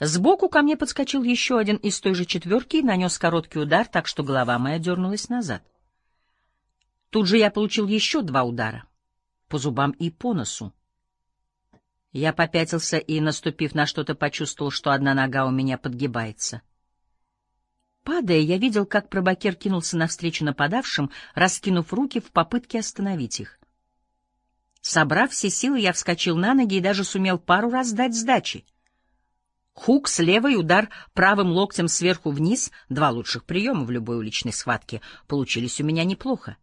Speaker 1: Сбоку ко мне подскочил еще один из той же четверки и нанес короткий удар, так что голова моя дернулась назад. Тут же я получил еще два удара — по зубам и по носу. Я попятился и, наступив на что-то, почувствовал, что одна нога у меня подгибается. Падая, я видел, как пробакер кинулся навстречу нападавшим, раскинув руки в попытке остановить их. Собрав все силы, я вскочил на ноги и даже сумел пару раз дать сдачи. Хук слева и удар правым локтем сверху вниз, два лучших приема в любой уличной схватке, получились у меня неплохо.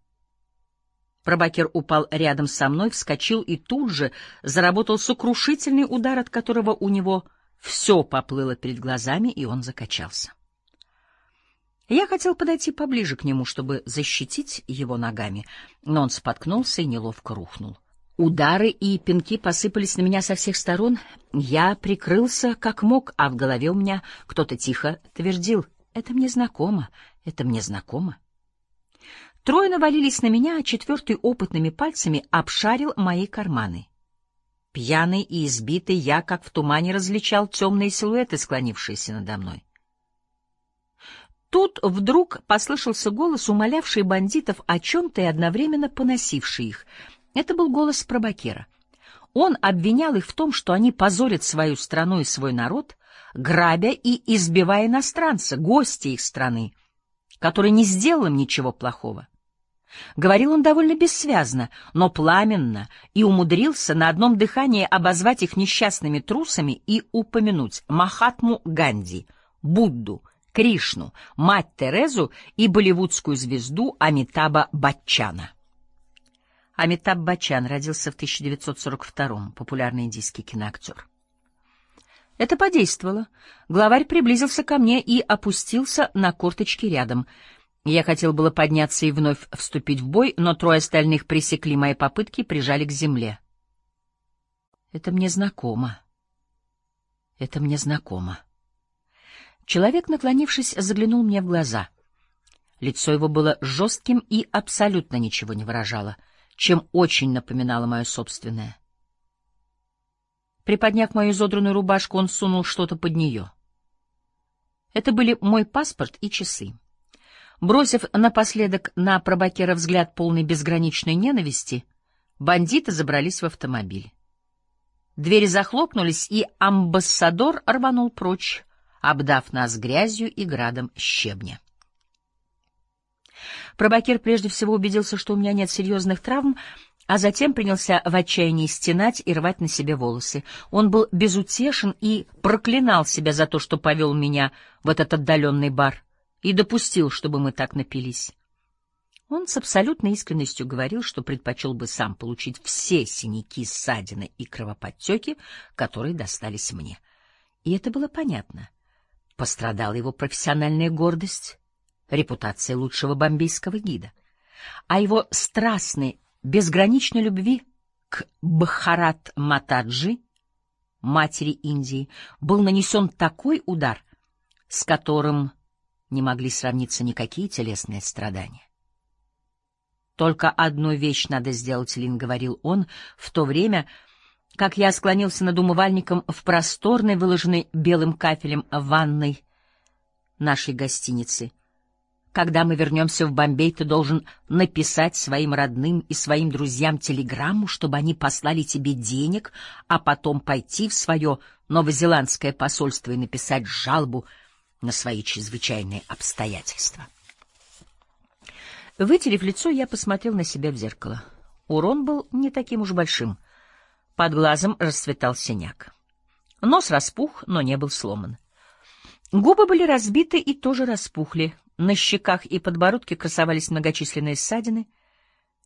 Speaker 1: Пробакер упал рядом со мной, вскочил и тут же заработал сокрушительный удар, от которого у него все поплыло перед глазами, и он закачался. Я хотел подойти поближе к нему, чтобы защитить его ногами, но он споткнулся и неловко рухнул. Удары и пинки посыпались на меня со всех сторон. Я прикрылся как мог, а в голове у меня кто-то тихо твердил «Это мне знакомо, это мне знакомо». Трое навалились на меня, а четвертый опытными пальцами обшарил мои карманы. Пьяный и избитый я, как в тумане, различал темные силуэты, склонившиеся надо мной. Тут вдруг послышался голос, умолявший бандитов о чем-то и одновременно поносивший их. Это был голос Пробакера. Он обвинял их в том, что они позорят свою страну и свой народ, грабя и избивая иностранца, гостя их страны, который не сделал им ничего плохого. Говорил он довольно бессвязно, но пламенно, и умудрился на одном дыхании обозвать их несчастными трусами и упомянуть Махатму Ганди, Будду, Кришну, мать Терезу и болливудскую звезду Амитаба Баччана. Амитаб Баччан родился в 1942-м, популярный индийский киноактер. Это подействовало. Главарь приблизился ко мне и опустился на корточки рядом — я хотел было подняться и вновь вступить в бой, но трое остальных пресекли мои попытки и прижали к земле. Это мне знакомо. Это мне знакомо. Человек, наклонившись, заглянул мне в глаза. Лицо его было жестким и абсолютно ничего не выражало, чем очень напоминало мое собственное. Приподняв мою изодранную рубашку, он сунул что-то под нее. Это были мой паспорт и часы. Бросив напоследок на пробакера взгляд полный безграничной ненависти, бандиты забрались в автомобиль. Двери захлопнулись, и амбассадор рванул прочь, обдав нас грязью и градом щебня. Пробакер прежде всего убедился, что у меня нет серьезных травм, а затем принялся в отчаянии стенать и рвать на себе волосы. Он был безутешен и проклинал себя за то, что повел меня в этот отдаленный бар и допустил, чтобы мы так напились. Он с абсолютной искренностью говорил, что предпочел бы сам получить все синяки, ссадины и кровоподтеки, которые достались мне. И это было понятно. Пострадала его профессиональная гордость, репутация лучшего бомбейского гида. А его страстной, безграничной любви к Бхарат Матаджи, матери Индии, был нанесен такой удар, с которым не могли сравниться никакие телесные страдания. «Только одну вещь надо сделать, Лин», — говорил он, в то время, как я склонился над умывальником в просторной, выложенной белым кафелем ванной нашей гостиницы. Когда мы вернемся в Бомбей, ты должен написать своим родным и своим друзьям телеграмму, чтобы они послали тебе денег, а потом пойти в свое новозеландское посольство и написать жалобу на свои чрезвычайные обстоятельства. Вытерев лицо, я посмотрел на себя в зеркало. Урон был не таким уж большим. Под глазом расцветал синяк. Нос распух, но не был сломан. Губы были разбиты и тоже распухли. На щеках и подбородке красовались многочисленные ссадины.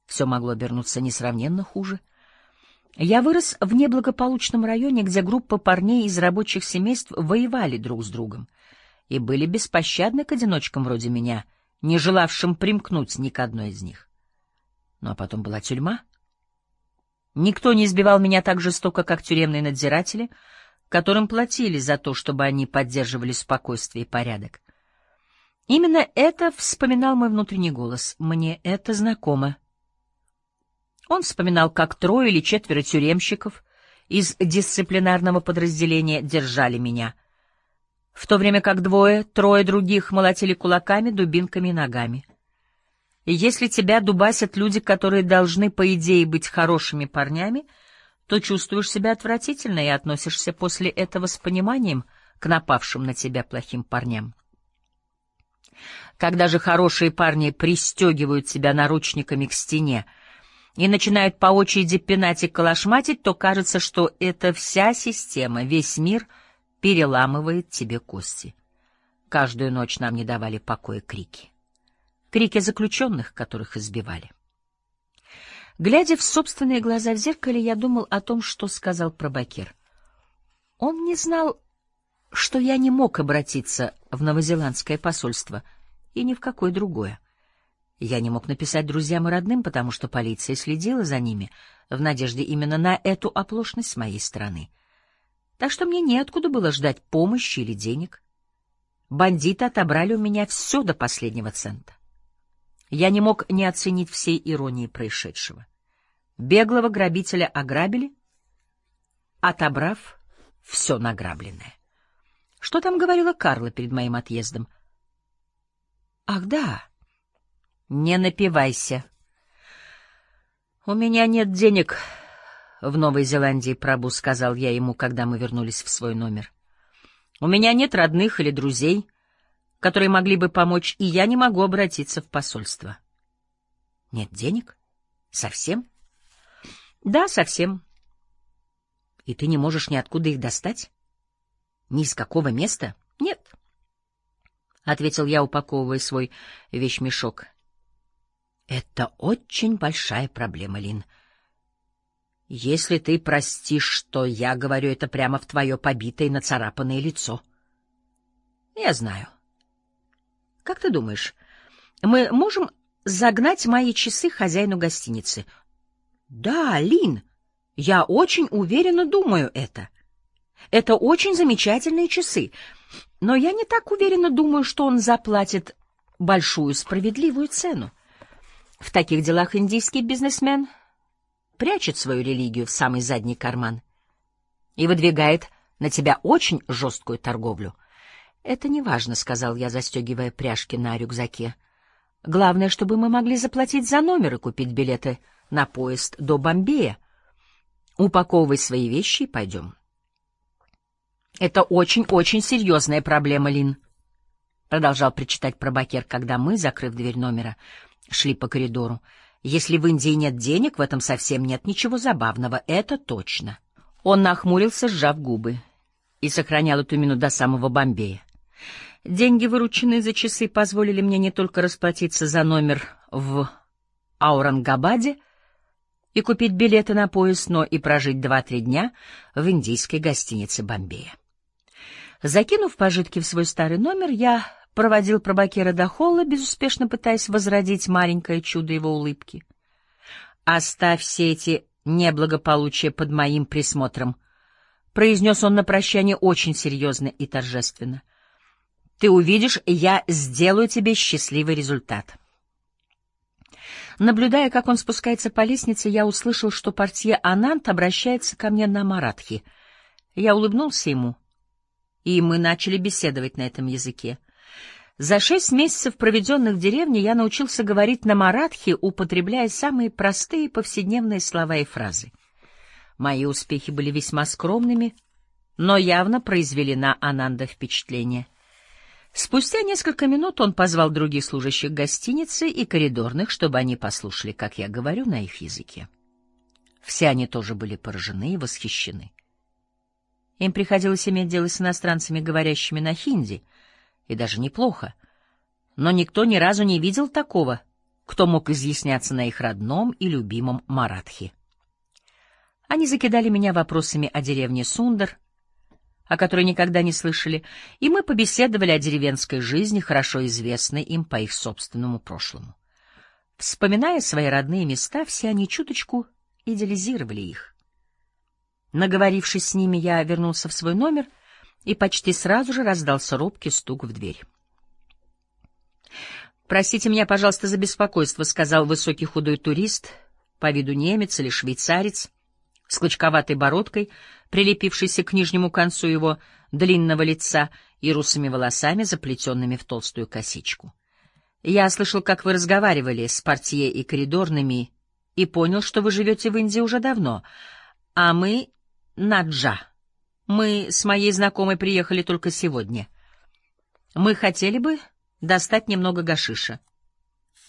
Speaker 1: Все могло обернуться несравненно хуже. Я вырос в неблагополучном районе, где группа парней из рабочих семейств воевали друг с другом и были беспощадны к одиночкам вроде меня, не желавшим примкнуть ни к одной из них. Ну а потом была тюрьма. Никто не избивал меня так жестоко, как тюремные надзиратели, которым платили за то, чтобы они поддерживали спокойствие и порядок. Именно это вспоминал мой внутренний голос. Мне это знакомо. Он вспоминал, как трое или четверо тюремщиков из дисциплинарного подразделения держали меня — в то время как двое, трое других молотили кулаками, дубинками и ногами. И если тебя дубасят люди, которые должны, по идее, быть хорошими парнями, то чувствуешь себя отвратительно и относишься после этого с пониманием к напавшим на тебя плохим парням. Когда же хорошие парни пристегивают себя наручниками к стене и начинают по очереди пинать и калашматить, то кажется, что это вся система, весь мир — переламывает тебе кости. Каждую ночь нам не давали покоя крики. Крики заключенных, которых избивали. Глядя в собственные глаза в зеркале, я думал о том, что сказал пробакер. Он не знал, что я не мог обратиться в новозеландское посольство и ни в какое другое. Я не мог написать друзьям и родным, потому что полиция следила за ними в надежде именно на эту оплошность с моей стороны — так что мне неоткуда было ждать помощи или денег. Бандиты отобрали у меня все до последнего цента. Я не мог не оценить всей иронии происшедшего. Беглого грабителя ограбили, отобрав все награбленное. Что там говорила Карла перед моим отъездом? Ах, да. Не напивайся. У меня нет денег в Новой Зеландии, Прабу, — сказал я ему, когда мы вернулись в свой номер. У меня нет родных или друзей, которые могли бы помочь, и я не могу обратиться в посольство. Нет денег? Совсем? Да, совсем. И ты не можешь ниоткуда их достать? Ни из какого места? Нет. — ответил я, упаковывая свой вещмешок. — Это очень большая проблема, Лин. — если ты простишь, что я говорю это прямо в твое побитое и нацарапанное лицо. Я знаю. Как ты думаешь, мы можем загнать мои часы хозяину гостиницы? Да, Лин, я очень уверенно думаю это. Это очень замечательные часы, но я не так уверенно думаю, что он заплатит большую справедливую цену. В таких делах индийский бизнесмен прячет свою религию в самый задний карман и выдвигает на тебя очень жесткую торговлю. — Это не важно, — сказал я, застегивая пряжки на рюкзаке. — Главное, чтобы мы могли заплатить за номер и купить билеты на поезд до Бомбея. Упаковывай свои вещи и пойдем. — Это очень-очень серьезная проблема, Лин, — продолжал причитать пробакер, когда мы, закрыв дверь номера, шли по коридору. Если в Индии нет денег, в этом совсем нет ничего забавного, это точно. Он нахмурился, сжав губы, и сохранял эту мину до самого Бомбея. Деньги, вырученные за часы, позволили мне не только расплатиться за номер в Аурангабаде и купить билеты на поезд, но и прожить два-три дня в индийской гостинице Бомбея. Закинув пожитки в свой старый номер, я проводил пробакера до холла, безуспешно пытаясь возродить маленькое чудо его улыбки. «Оставь все эти неблагополучия под моим присмотром», — произнес он на прощание очень серьезно и торжественно. «Ты увидишь, я сделаю тебе счастливый результат». Наблюдая, как он спускается по лестнице, я услышал, что портье Анант обращается ко мне на маратхи. Я улыбнулся ему, и мы начали беседовать на этом языке. За шесть месяцев, проведенных в деревне, я научился говорить на маратхе, употребляя самые простые повседневные слова и фразы. Мои успехи были весьма скромными, но явно произвели на Ананда впечатление. Спустя несколько минут он позвал других служащих гостиницы и коридорных, чтобы они послушали, как я говорю на их языке. Все они тоже были поражены и восхищены. Им приходилось иметь дело с иностранцами, говорящими на хинди — и даже неплохо. Но никто ни разу не видел такого, кто мог изъясняться на их родном и любимом Маратхе. Они закидали меня вопросами о деревне Сундар, о которой никогда не слышали, и мы побеседовали о деревенской жизни, хорошо известной им по их собственному прошлому. Вспоминая свои родные места, все они чуточку идеализировали их. Наговорившись с ними, я вернулся в свой номер — и почти сразу же раздался робкий стук в дверь. «Простите меня, пожалуйста, за беспокойство», — сказал высокий худой турист, по виду немец или швейцарец, с клочковатой бородкой, прилепившийся к нижнему концу его длинного лица и русыми волосами, заплетенными в толстую косичку. «Я слышал, как вы разговаривали с портье и коридорными, и понял, что вы живете в Индии уже давно, а мы — Наджа». Мы с моей знакомой приехали только сегодня. Мы хотели бы достать немного гашиша.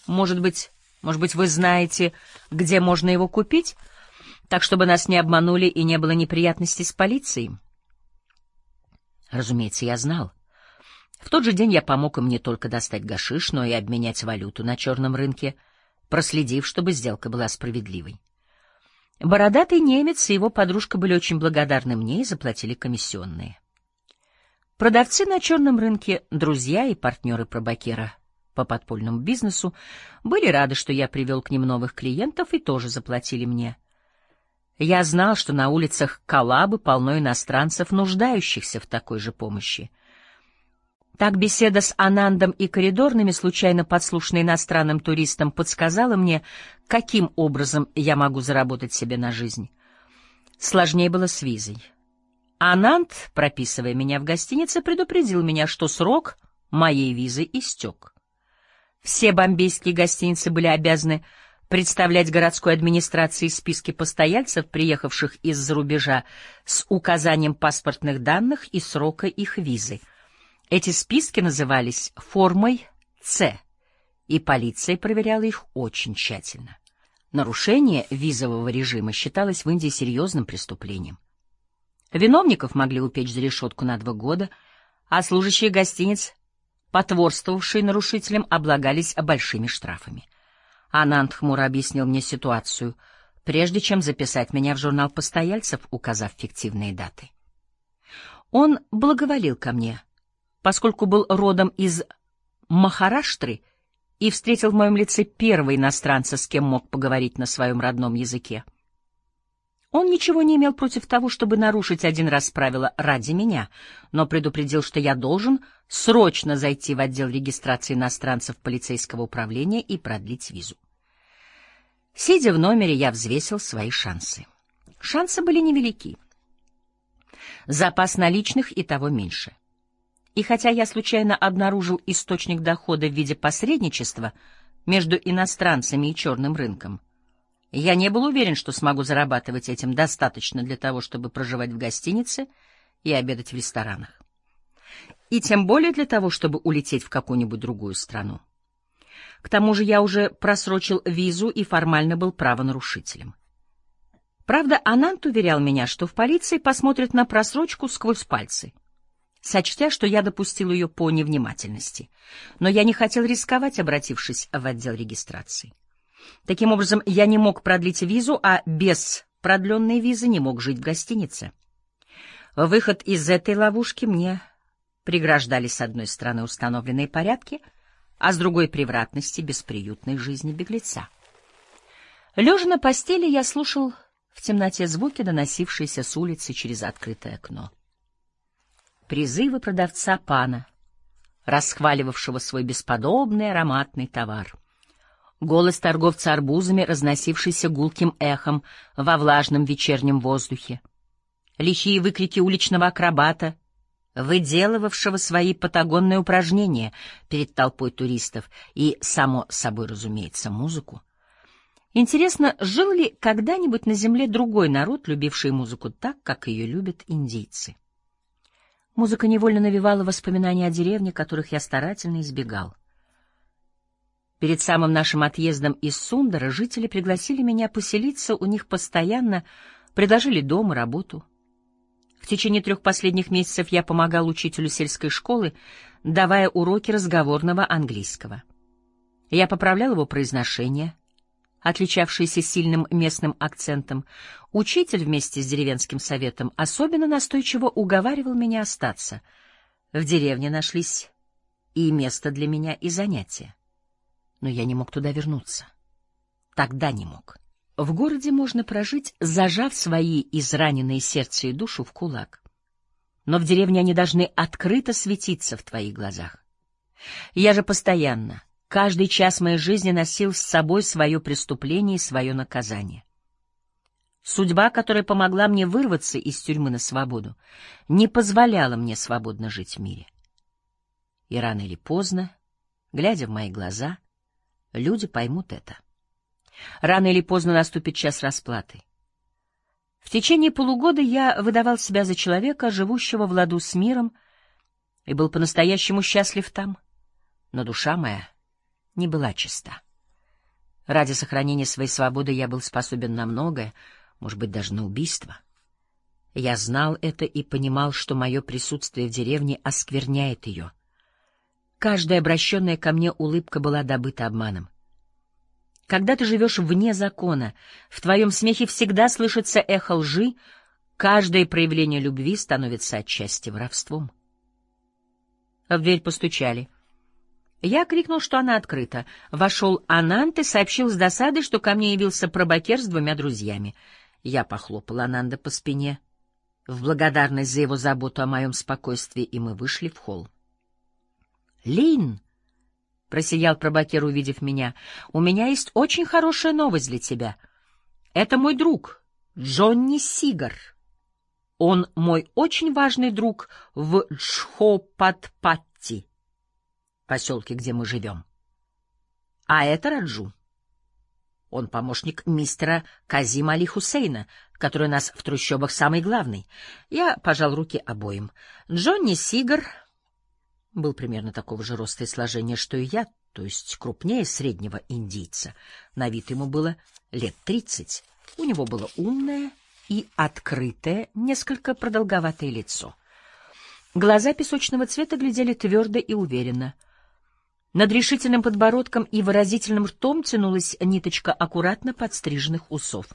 Speaker 1: Может быть, может быть, вы знаете, где можно его купить, так чтобы нас не обманули и не было неприятностей с полицией? Разумеется, я знал. В тот же день я помог им не только достать гашиш, но и обменять валюту на черном рынке, проследив, чтобы сделка была справедливой. Бородатый немец и его подружка были очень благодарны мне и заплатили комиссионные. Продавцы на черном рынке, друзья и партнеры пробакера по подпольному бизнесу, были рады, что я привел к ним новых клиентов и тоже заплатили мне. Я знал, что на улицах Калабы полно иностранцев, нуждающихся в такой же помощи. Так беседа с Анандом и коридорными, случайно подслушанной иностранным туристом, подсказала мне, каким образом я могу заработать себе на жизнь. Сложнее было с визой. Ананд, прописывая меня в гостинице, предупредил меня, что срок моей визы истек. Все бомбейские гостиницы были обязаны представлять городской администрации списки постояльцев, приехавших из-за рубежа, с указанием паспортных данных и срока их визы — эти списки назывались формой «С», и полиция проверяла их очень тщательно. Нарушение визового режима считалось в Индии серьезным преступлением. Виновников могли упечь за решетку на два года, а служащие гостиниц, потворствовавшие нарушителям, облагались большими штрафами. Ананд хмуро объяснил мне ситуацию, прежде чем записать меня в журнал постояльцев, указав фиктивные даты. Он благоволил ко мне — поскольку был родом из Махараштры и встретил в моем лице первого иностранца, с кем мог поговорить на своем родном языке. Он ничего не имел против того, чтобы нарушить один раз правила ради меня, но предупредил, что я должен срочно зайти в отдел регистрации иностранцев полицейского управления и продлить визу. Сидя в номере, я взвесил свои шансы. Шансы были невелики. Запас наличных и того меньше — и хотя я случайно обнаружил источник дохода в виде посредничества между иностранцами и черным рынком, я не был уверен, что смогу зарабатывать этим достаточно для того, чтобы проживать в гостинице и обедать в ресторанах. И тем более для того, чтобы улететь в какую-нибудь другую страну. К тому же я уже просрочил визу и формально был правонарушителем. Правда, Анант уверял меня, что в полиции посмотрят на просрочку сквозь пальцы, сочтя, что я допустил ее по невнимательности. Но я не хотел рисковать, обратившись в отдел регистрации. Таким образом, я не мог продлить визу, а без продленной визы не мог жить в гостинице. Выход из этой ловушки мне преграждали с одной стороны установленные порядки, а с другой — превратности бесприютной жизни беглеца. Лежа на постели, я слушал в темноте звуки, доносившиеся с улицы через открытое окно. Призывы продавца пана, расхваливавшего свой бесподобный ароматный товар. Голос торговца арбузами, разносившийся гулким эхом во влажном вечернем воздухе. Лихие выкрики уличного акробата — выделывавшего свои патагонные упражнения перед толпой туристов и, само собой разумеется, музыку. Интересно, жил ли когда-нибудь на Земле другой народ, любивший музыку так, как ее любят индийцы? Музыка невольно навевала воспоминания о деревне, которых я старательно избегал. Перед самым нашим отъездом из Сундара жители пригласили меня поселиться у них постоянно, предложили дом и работу — в течение трех последних месяцев я помогал учителю сельской школы, давая уроки разговорного английского. Я поправлял его произношение, отличавшееся сильным местным акцентом. Учитель вместе с деревенским советом особенно настойчиво уговаривал меня остаться. В деревне нашлись и место для меня, и занятия. Но я не мог туда вернуться. Тогда не мог. В городе можно прожить, зажав свои израненные сердце и душу в кулак. Но в деревне они должны открыто светиться в твоих глазах. Я же постоянно, каждый час моей жизни носил с собой свое преступление и свое наказание. Судьба, которая помогла мне вырваться из тюрьмы на свободу, не позволяла мне свободно жить в мире. И рано или поздно, глядя в мои глаза, люди поймут это. Рано или поздно наступит час расплаты. В течение полугода я выдавал себя за человека, живущего в ладу с миром, и был по-настоящему счастлив там. Но душа моя не была чиста. Ради сохранения своей свободы я был способен на многое, может быть, даже на убийство. Я знал это и понимал, что мое присутствие в деревне оскверняет ее. Каждая обращенная ко мне улыбка была добыта обманом. Когда ты живешь вне закона, в твоем смехе всегда слышится эхо лжи, каждое проявление любви становится отчасти воровством. В дверь постучали. Я крикнул, что она открыта. Вошел Анант и сообщил с досадой, что ко мне явился пробакер с двумя друзьями. Я похлопал Ананда по спине в благодарность за его заботу о моем спокойствии, и мы вышли в холл. «Лин!» — просиял пробакер, увидев меня. — У меня есть очень хорошая новость для тебя. Это мой друг, Джонни Сигар. Он мой очень важный друг в Джхопатпатти, поселке, где мы живем. А это Раджу. Он помощник мистера Казима Али Хусейна, который у нас в трущобах самый главный. Я пожал руки обоим. Джонни Сигар был примерно такого же роста и сложения, что и я, то есть крупнее среднего индийца. На вид ему было лет тридцать. У него было умное и открытое, несколько продолговатое лицо. Глаза песочного цвета глядели твердо и уверенно. Над решительным подбородком и выразительным ртом тянулась ниточка аккуратно подстриженных усов.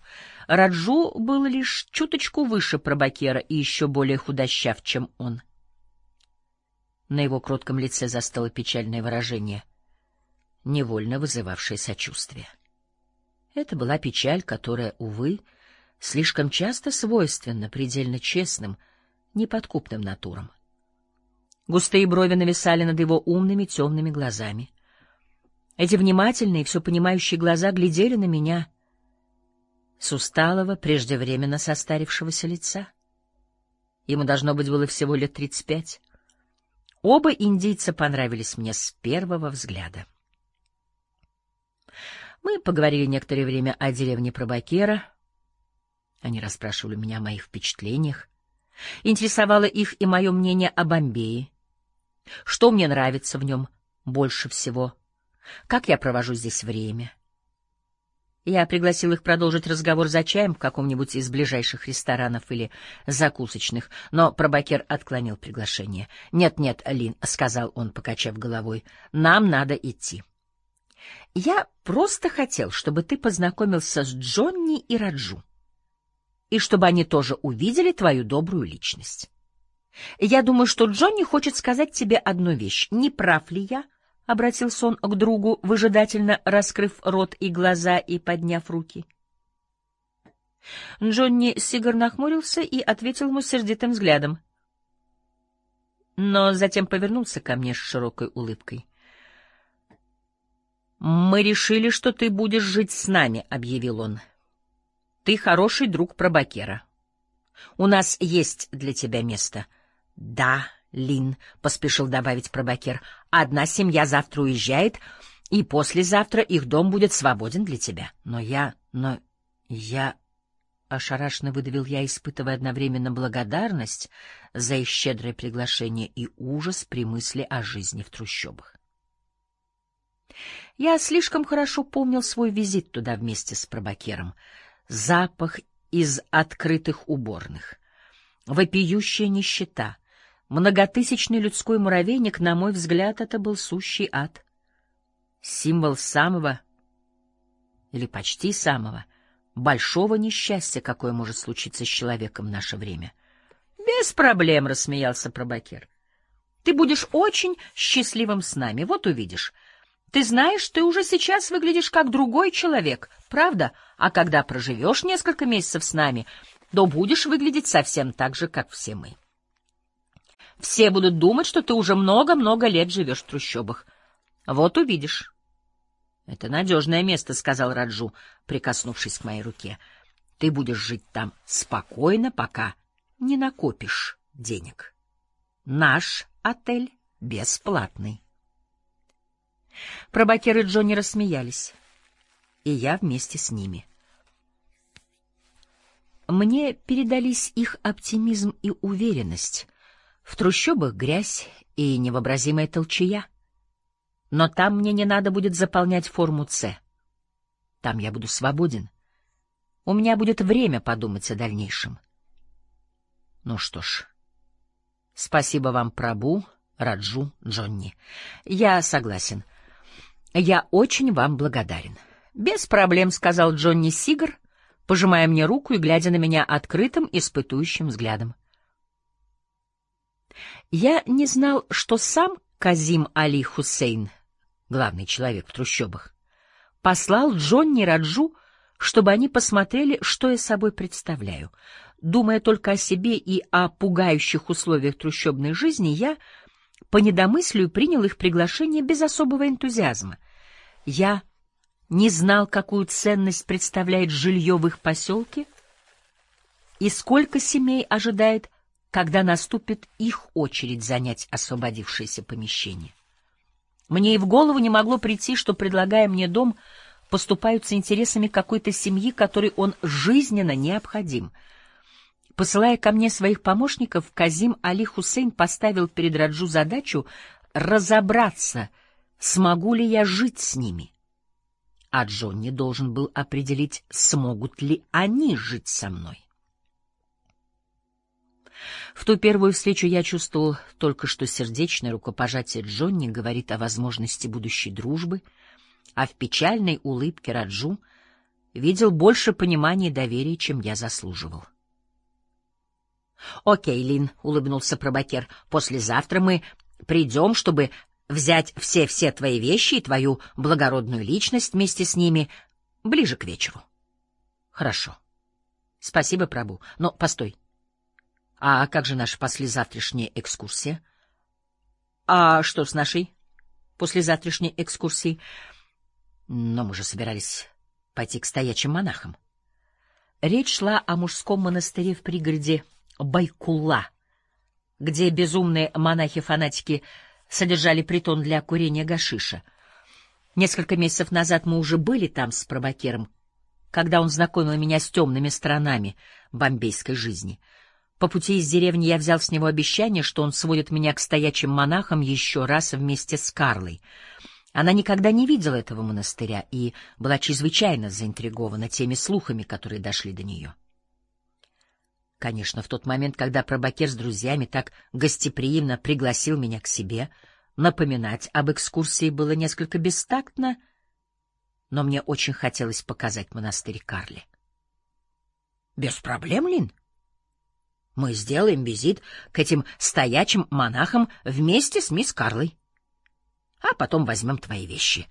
Speaker 1: Раджу был лишь чуточку выше пробакера и еще более худощав, чем он. На его кротком лице застыло печальное выражение, невольно вызывавшее сочувствие. Это была печаль, которая, увы, слишком часто свойственна предельно честным, неподкупным натурам. Густые брови нависали над его умными темными глазами. Эти внимательные, все понимающие глаза глядели на меня с усталого, преждевременно состарившегося лица. Ему должно быть было всего лет тридцать пять. Оба индийца понравились мне с первого взгляда. Мы поговорили некоторое время о деревне Пробакера. Они расспрашивали меня о моих впечатлениях. Интересовало их и мое мнение о Бомбее. Что мне нравится в нем больше всего? Как я провожу здесь время? Я пригласил их продолжить разговор за чаем в каком-нибудь из ближайших ресторанов или закусочных, но Пробакер отклонил приглашение. «Нет-нет, Лин», — сказал он, покачав головой, — «нам надо идти». «Я просто хотел, чтобы ты познакомился с Джонни и Раджу, и чтобы они тоже увидели твою добрую личность. Я думаю, что Джонни хочет сказать тебе одну вещь. Не прав ли я?» — обратился он к другу, выжидательно раскрыв рот и глаза и подняв руки. Джонни Сигар нахмурился и ответил ему сердитым взглядом. Но затем повернулся ко мне с широкой улыбкой. «Мы решили, что ты будешь жить с нами», — объявил он. «Ты хороший друг Пробакера. У нас есть для тебя место». «Да», Лин, — поспешил добавить пробакер, — одна семья завтра уезжает, и послезавтра их дом будет свободен для тебя. Но я... но я... Ошарашенно выдавил я, испытывая одновременно благодарность за их щедрое приглашение и ужас при мысли о жизни в трущобах. Я слишком хорошо помнил свой визит туда вместе с пробакером. Запах из открытых уборных, вопиющая нищета — Многотысячный людской муравейник, на мой взгляд, это был сущий ад. Символ самого, или почти самого, большого несчастья, какое может случиться с человеком в наше время. — Без проблем, — рассмеялся Пробакер. — Ты будешь очень счастливым с нами, вот увидишь. Ты знаешь, ты уже сейчас выглядишь как другой человек, правда? А когда проживешь несколько месяцев с нами, то будешь выглядеть совсем так же, как все мы. Все будут думать, что ты уже много-много лет живешь в трущобах. Вот увидишь. — Это надежное место, — сказал Раджу, прикоснувшись к моей руке. — Ты будешь жить там спокойно, пока не накопишь денег. Наш отель бесплатный. Пробакеры Джонни рассмеялись, и я вместе с ними. Мне передались их оптимизм и уверенность, в трущобах грязь и невообразимая толчая. Но там мне не надо будет заполнять форму «С». Там я буду свободен. У меня будет время подумать о дальнейшем. Ну что ж, спасибо вам, Прабу, Раджу, Джонни. Я согласен. Я очень вам благодарен. Без проблем, — сказал Джонни Сигар, пожимая мне руку и глядя на меня открытым, испытующим взглядом. Я не знал, что сам Казим Али Хусейн, главный человек в трущобах, послал Джонни Раджу, чтобы они посмотрели, что я собой представляю. Думая только о себе и о пугающих условиях трущобной жизни, я по недомыслию принял их приглашение без особого энтузиазма. Я не знал, какую ценность представляет жилье в их поселке и сколько семей ожидает когда наступит их очередь занять освободившееся помещение. Мне и в голову не могло прийти, что, предлагая мне дом, поступаются интересами какой-то семьи, которой он жизненно необходим. Посылая ко мне своих помощников, Казим Али Хусейн поставил перед Раджу задачу разобраться, смогу ли я жить с ними. А Джонни должен был определить, смогут ли они жить со мной. В ту первую встречу я чувствовал только, что сердечное рукопожатие Джонни говорит о возможности будущей дружбы, а в печальной улыбке Раджу видел больше понимания и доверия, чем я заслуживал. «Окей, Лин», — улыбнулся пробакер, — «послезавтра мы придем, чтобы взять все-все твои вещи и твою благородную личность вместе с ними ближе к вечеру». «Хорошо. Спасибо, Прабу. Но постой. А как же наша послезавтрашняя экскурсия? А что с нашей послезавтрашней экскурсией? Но мы же собирались пойти к стоячим монахам. Речь шла о мужском монастыре в пригороде Байкула, где безумные монахи-фанатики содержали притон для курения гашиша. Несколько месяцев назад мы уже были там с пробакером, когда он знакомил меня с темными сторонами бомбейской жизни — по пути из деревни я взял с него обещание, что он сводит меня к стоячим монахам еще раз вместе с Карлой. Она никогда не видела этого монастыря и была чрезвычайно заинтригована теми слухами, которые дошли до нее. Конечно, в тот момент, когда Пробакер с друзьями так гостеприимно пригласил меня к себе, напоминать об экскурсии было несколько бестактно, но мне очень хотелось показать монастырь Карли. — Без проблем, Лин. Мы сделаем визит к этим стоячим монахам вместе с мисс Карлой. А потом возьмем твои вещи.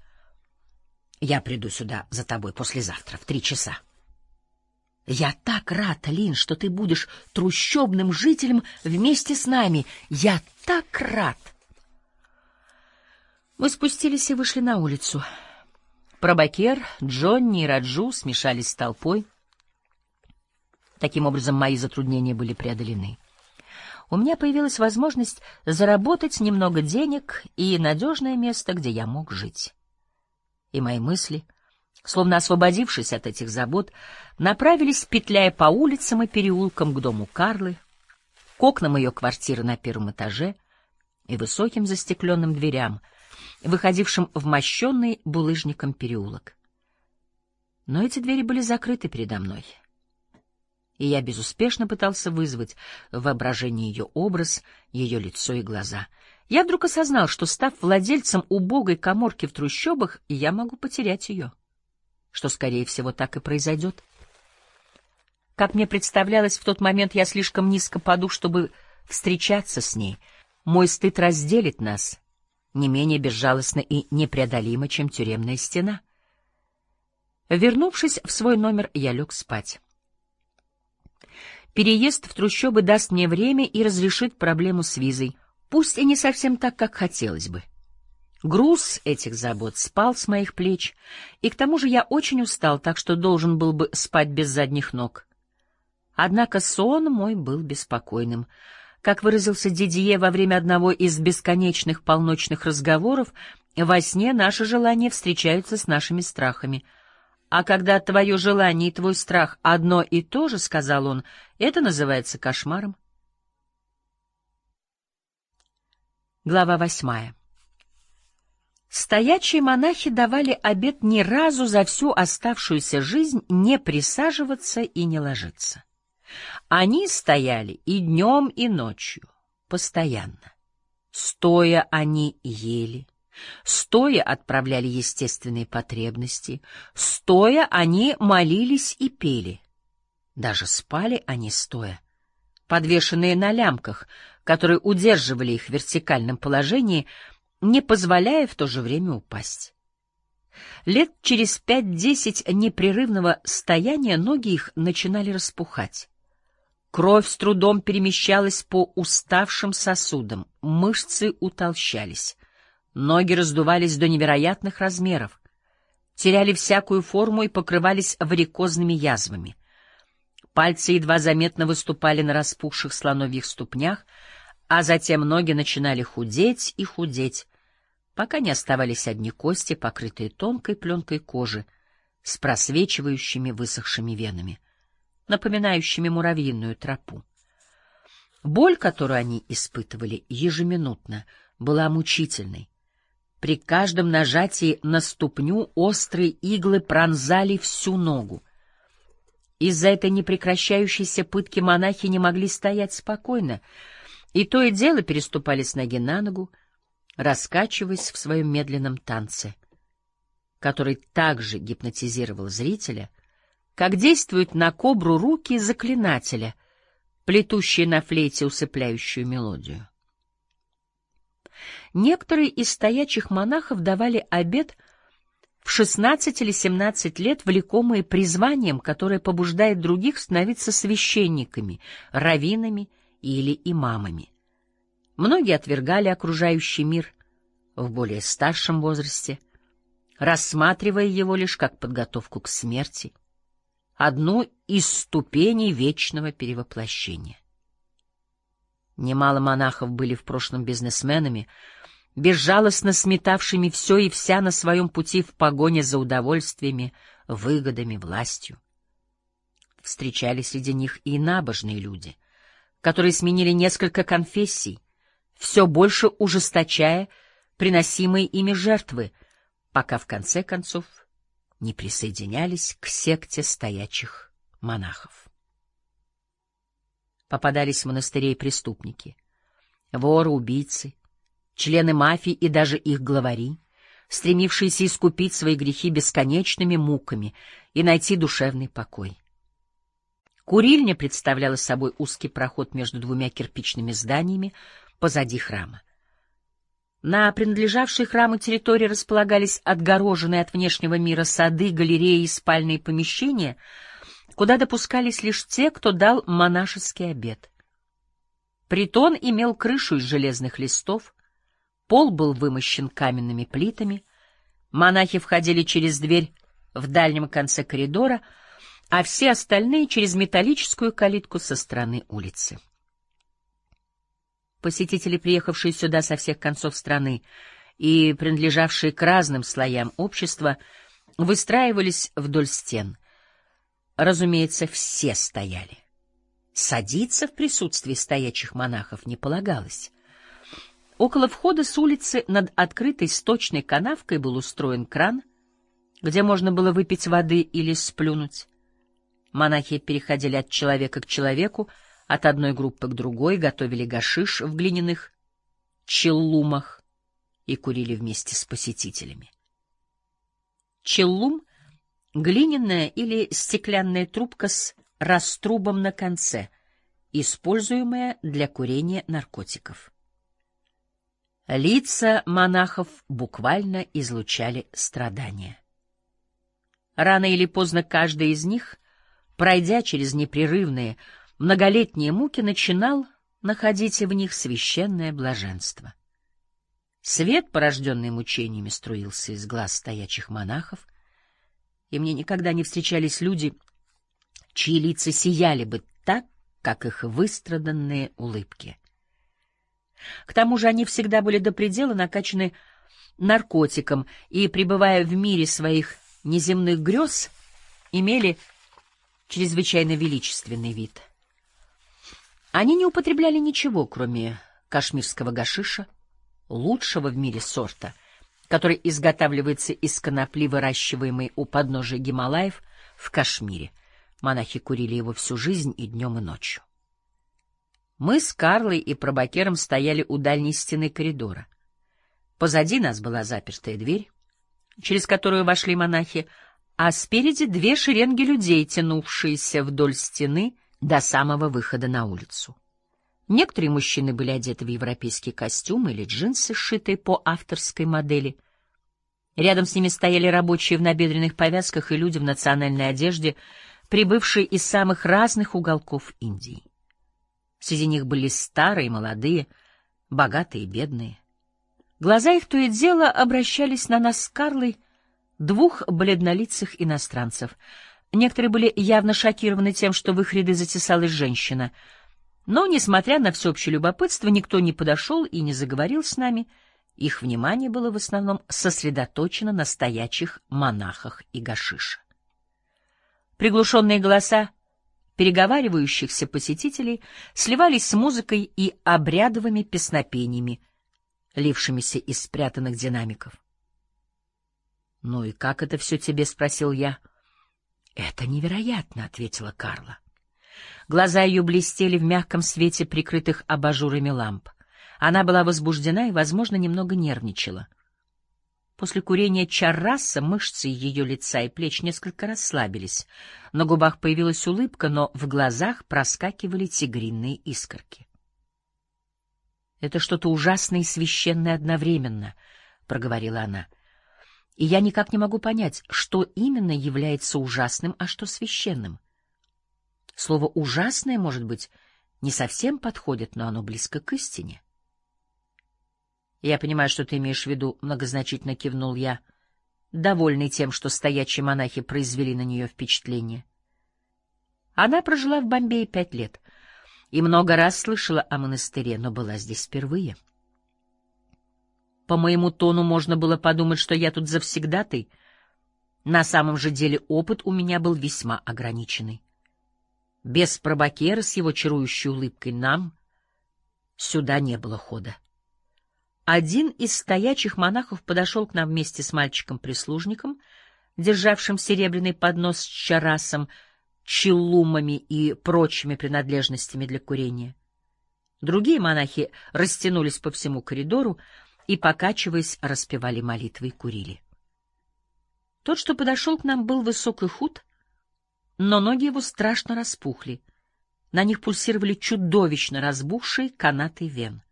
Speaker 1: Я приду сюда за тобой послезавтра в три часа. Я так рад, Лин, что ты будешь трущобным жителем вместе с нами. Я так рад. Мы спустились и вышли на улицу. Пробакер, Джонни и Раджу смешались с толпой. Таким образом, мои затруднения были преодолены. У меня появилась возможность заработать немного денег и надежное место, где я мог жить. И мои мысли, словно освободившись от этих забот, направились, петляя по улицам и переулкам к дому Карлы, к окнам ее квартиры на первом этаже и высоким застекленным дверям, выходившим в мощенный булыжником переулок. Но эти двери были закрыты передо мной — и я безуспешно пытался вызвать в воображении ее образ, ее лицо и глаза. Я вдруг осознал, что, став владельцем убогой коморки в трущобах, я могу потерять ее, что, скорее всего, так и произойдет. Как мне представлялось, в тот момент я слишком низко паду, чтобы встречаться с ней. Мой стыд разделит нас, не менее безжалостно и непреодолимо, чем тюремная стена. Вернувшись в свой номер, я лег спать. Переезд в трущобы даст мне время и разрешит проблему с визой, пусть и не совсем так, как хотелось бы. Груз этих забот спал с моих плеч, и к тому же я очень устал, так что должен был бы спать без задних ног. Однако сон мой был беспокойным. Как выразился Дидье во время одного из бесконечных полночных разговоров, во сне наши желания встречаются с нашими страхами — а когда твое желание и твой страх одно и то же, — сказал он, — это называется кошмаром. Глава восьмая. Стоячие монахи давали обет ни разу за всю оставшуюся жизнь не присаживаться и не ложиться. Они стояли и днем, и ночью, постоянно. Стоя они ели, Стоя отправляли естественные потребности, стоя они молились и пели. Даже спали они стоя, подвешенные на лямках, которые удерживали их в вертикальном положении, не позволяя в то же время упасть. Лет через пять-десять непрерывного стояния ноги их начинали распухать. Кровь с трудом перемещалась по уставшим сосудам, мышцы утолщались. Ноги раздувались до невероятных размеров, теряли всякую форму и покрывались варикозными язвами. Пальцы едва заметно выступали на распухших слоновьих ступнях, а затем ноги начинали худеть и худеть, пока не оставались одни кости, покрытые тонкой пленкой кожи, с просвечивающими высохшими венами, напоминающими муравьиную тропу. Боль, которую они испытывали ежеминутно, была мучительной. При каждом нажатии на ступню острые иглы пронзали всю ногу. Из-за этой непрекращающейся пытки монахи не могли стоять спокойно, и то и дело переступали с ноги на ногу, раскачиваясь в своем медленном танце, который также гипнотизировал зрителя, как действуют на кобру руки заклинателя, плетущие на флейте усыпляющую мелодию. Некоторые из стоячих монахов давали обет в 16 или 17 лет, влекомые призванием, которое побуждает других становиться священниками, раввинами или имамами. Многие отвергали окружающий мир в более старшем возрасте, рассматривая его лишь как подготовку к смерти, одну из ступеней вечного перевоплощения. Немало монахов были в прошлом бизнесменами, безжалостно сметавшими все и вся на своем пути в погоне за удовольствиями, выгодами, властью. Встречались среди них и набожные люди, которые сменили несколько конфессий, все больше ужесточая приносимые ими жертвы, пока в конце концов не присоединялись к секте стоячих монахов. Попадались в монастырей преступники, воры, убийцы, члены мафии и даже их главари, стремившиеся искупить свои грехи бесконечными муками и найти душевный покой. Курильня представляла собой узкий проход между двумя кирпичными зданиями позади храма. На принадлежавшей храму территории располагались отгороженные от внешнего мира сады, галереи и спальные помещения, куда допускались лишь те, кто дал монашеский обет. Притон имел крышу из железных листов, пол был вымощен каменными плитами, монахи входили через дверь в дальнем конце коридора — а все остальные через металлическую калитку со стороны улицы. Посетители, приехавшие сюда со всех концов страны и принадлежавшие к разным слоям общества, выстраивались вдоль стен. Разумеется, все стояли. Садиться в присутствии стоячих монахов не полагалось. Около входа с улицы над открытой сточной канавкой был устроен кран, где можно было выпить воды или сплюнуть. Монахи переходили от человека к человеку, от одной группы к другой, готовили гашиш в глиняных челлумах и курили вместе с посетителями. Челлум — глиняная или стеклянная трубка с раструбом на конце, используемая для курения наркотиков. Лица монахов буквально излучали страдания. Рано или поздно каждый из них пройдя через непрерывные многолетние муки, начинал находить в них священное блаженство. Свет, порожденный мучениями, струился из глаз стоячих монахов, и мне никогда не встречались люди, чьи лица сияли бы так, как их выстраданные улыбки. К тому же они всегда были до предела накачаны наркотиком и, пребывая в мире своих неземных грез, имели чрезвычайно величественный вид. Они не употребляли ничего, кроме кашмирского гашиша, лучшего в мире сорта, который изготавливается из конопли, выращиваемой у подножия Гималаев в Кашмире. Монахи курили его всю жизнь и днем, и ночью. Мы с Карлой и Пробакером стояли у дальней стены коридора. Позади нас была запертая дверь, через которую вошли монахи, а спереди две шеренги людей, тянувшиеся вдоль стены до самого выхода на улицу. Некоторые мужчины были одеты в европейские костюмы или джинсы, сшитые по авторской модели. Рядом с ними стояли рабочие в набедренных повязках и люди в национальной одежде, прибывшие из самых разных уголков Индии. Среди них были старые, молодые, богатые и бедные. Глаза их то и дело обращались на нас с Карлой, двух бледнолицых иностранцев. Некоторые были явно шокированы тем, что в их ряды затесалась женщина. Но, несмотря на всеобщее любопытство, никто не подошел и не заговорил с нами. Их внимание было в основном сосредоточено на стоячих монахах и гашише. Приглушенные голоса переговаривающихся посетителей сливались с музыкой и обрядовыми песнопениями, лившимися из спрятанных динамиков. — Ну и как это все тебе? — спросил я. — Это невероятно, — ответила Карла. Глаза ее блестели в мягком свете прикрытых абажурами ламп. Она была возбуждена и, возможно, немного нервничала. После курения чарраса мышцы ее лица и плеч несколько расслабились. На губах появилась улыбка, но в глазах проскакивали тигринные искорки. — Это что-то ужасное и священное одновременно, — проговорила она. — и я никак не могу понять, что именно является ужасным, а что священным. Слово «ужасное», может быть, не совсем подходит, но оно близко к истине. Я понимаю, что ты имеешь в виду, многозначительно кивнул я, довольный тем, что стоячие монахи произвели на нее впечатление. Она прожила в Бомбее пять лет и много раз слышала о монастыре, но была здесь впервые. — по моему тону можно было подумать, что я тут завсегдатый. На самом же деле опыт у меня был весьма ограниченный. Без пробакера с его чарующей улыбкой нам сюда не было хода. Один из стоячих монахов подошел к нам вместе с мальчиком-прислужником, державшим серебряный поднос с чарасом, челумами и прочими принадлежностями для курения. Другие монахи растянулись по всему коридору и, покачиваясь, распевали молитвы и курили. Тот, что подошел к нам, был высок и худ, но ноги его страшно распухли. На них пульсировали чудовищно разбухшие канаты вен.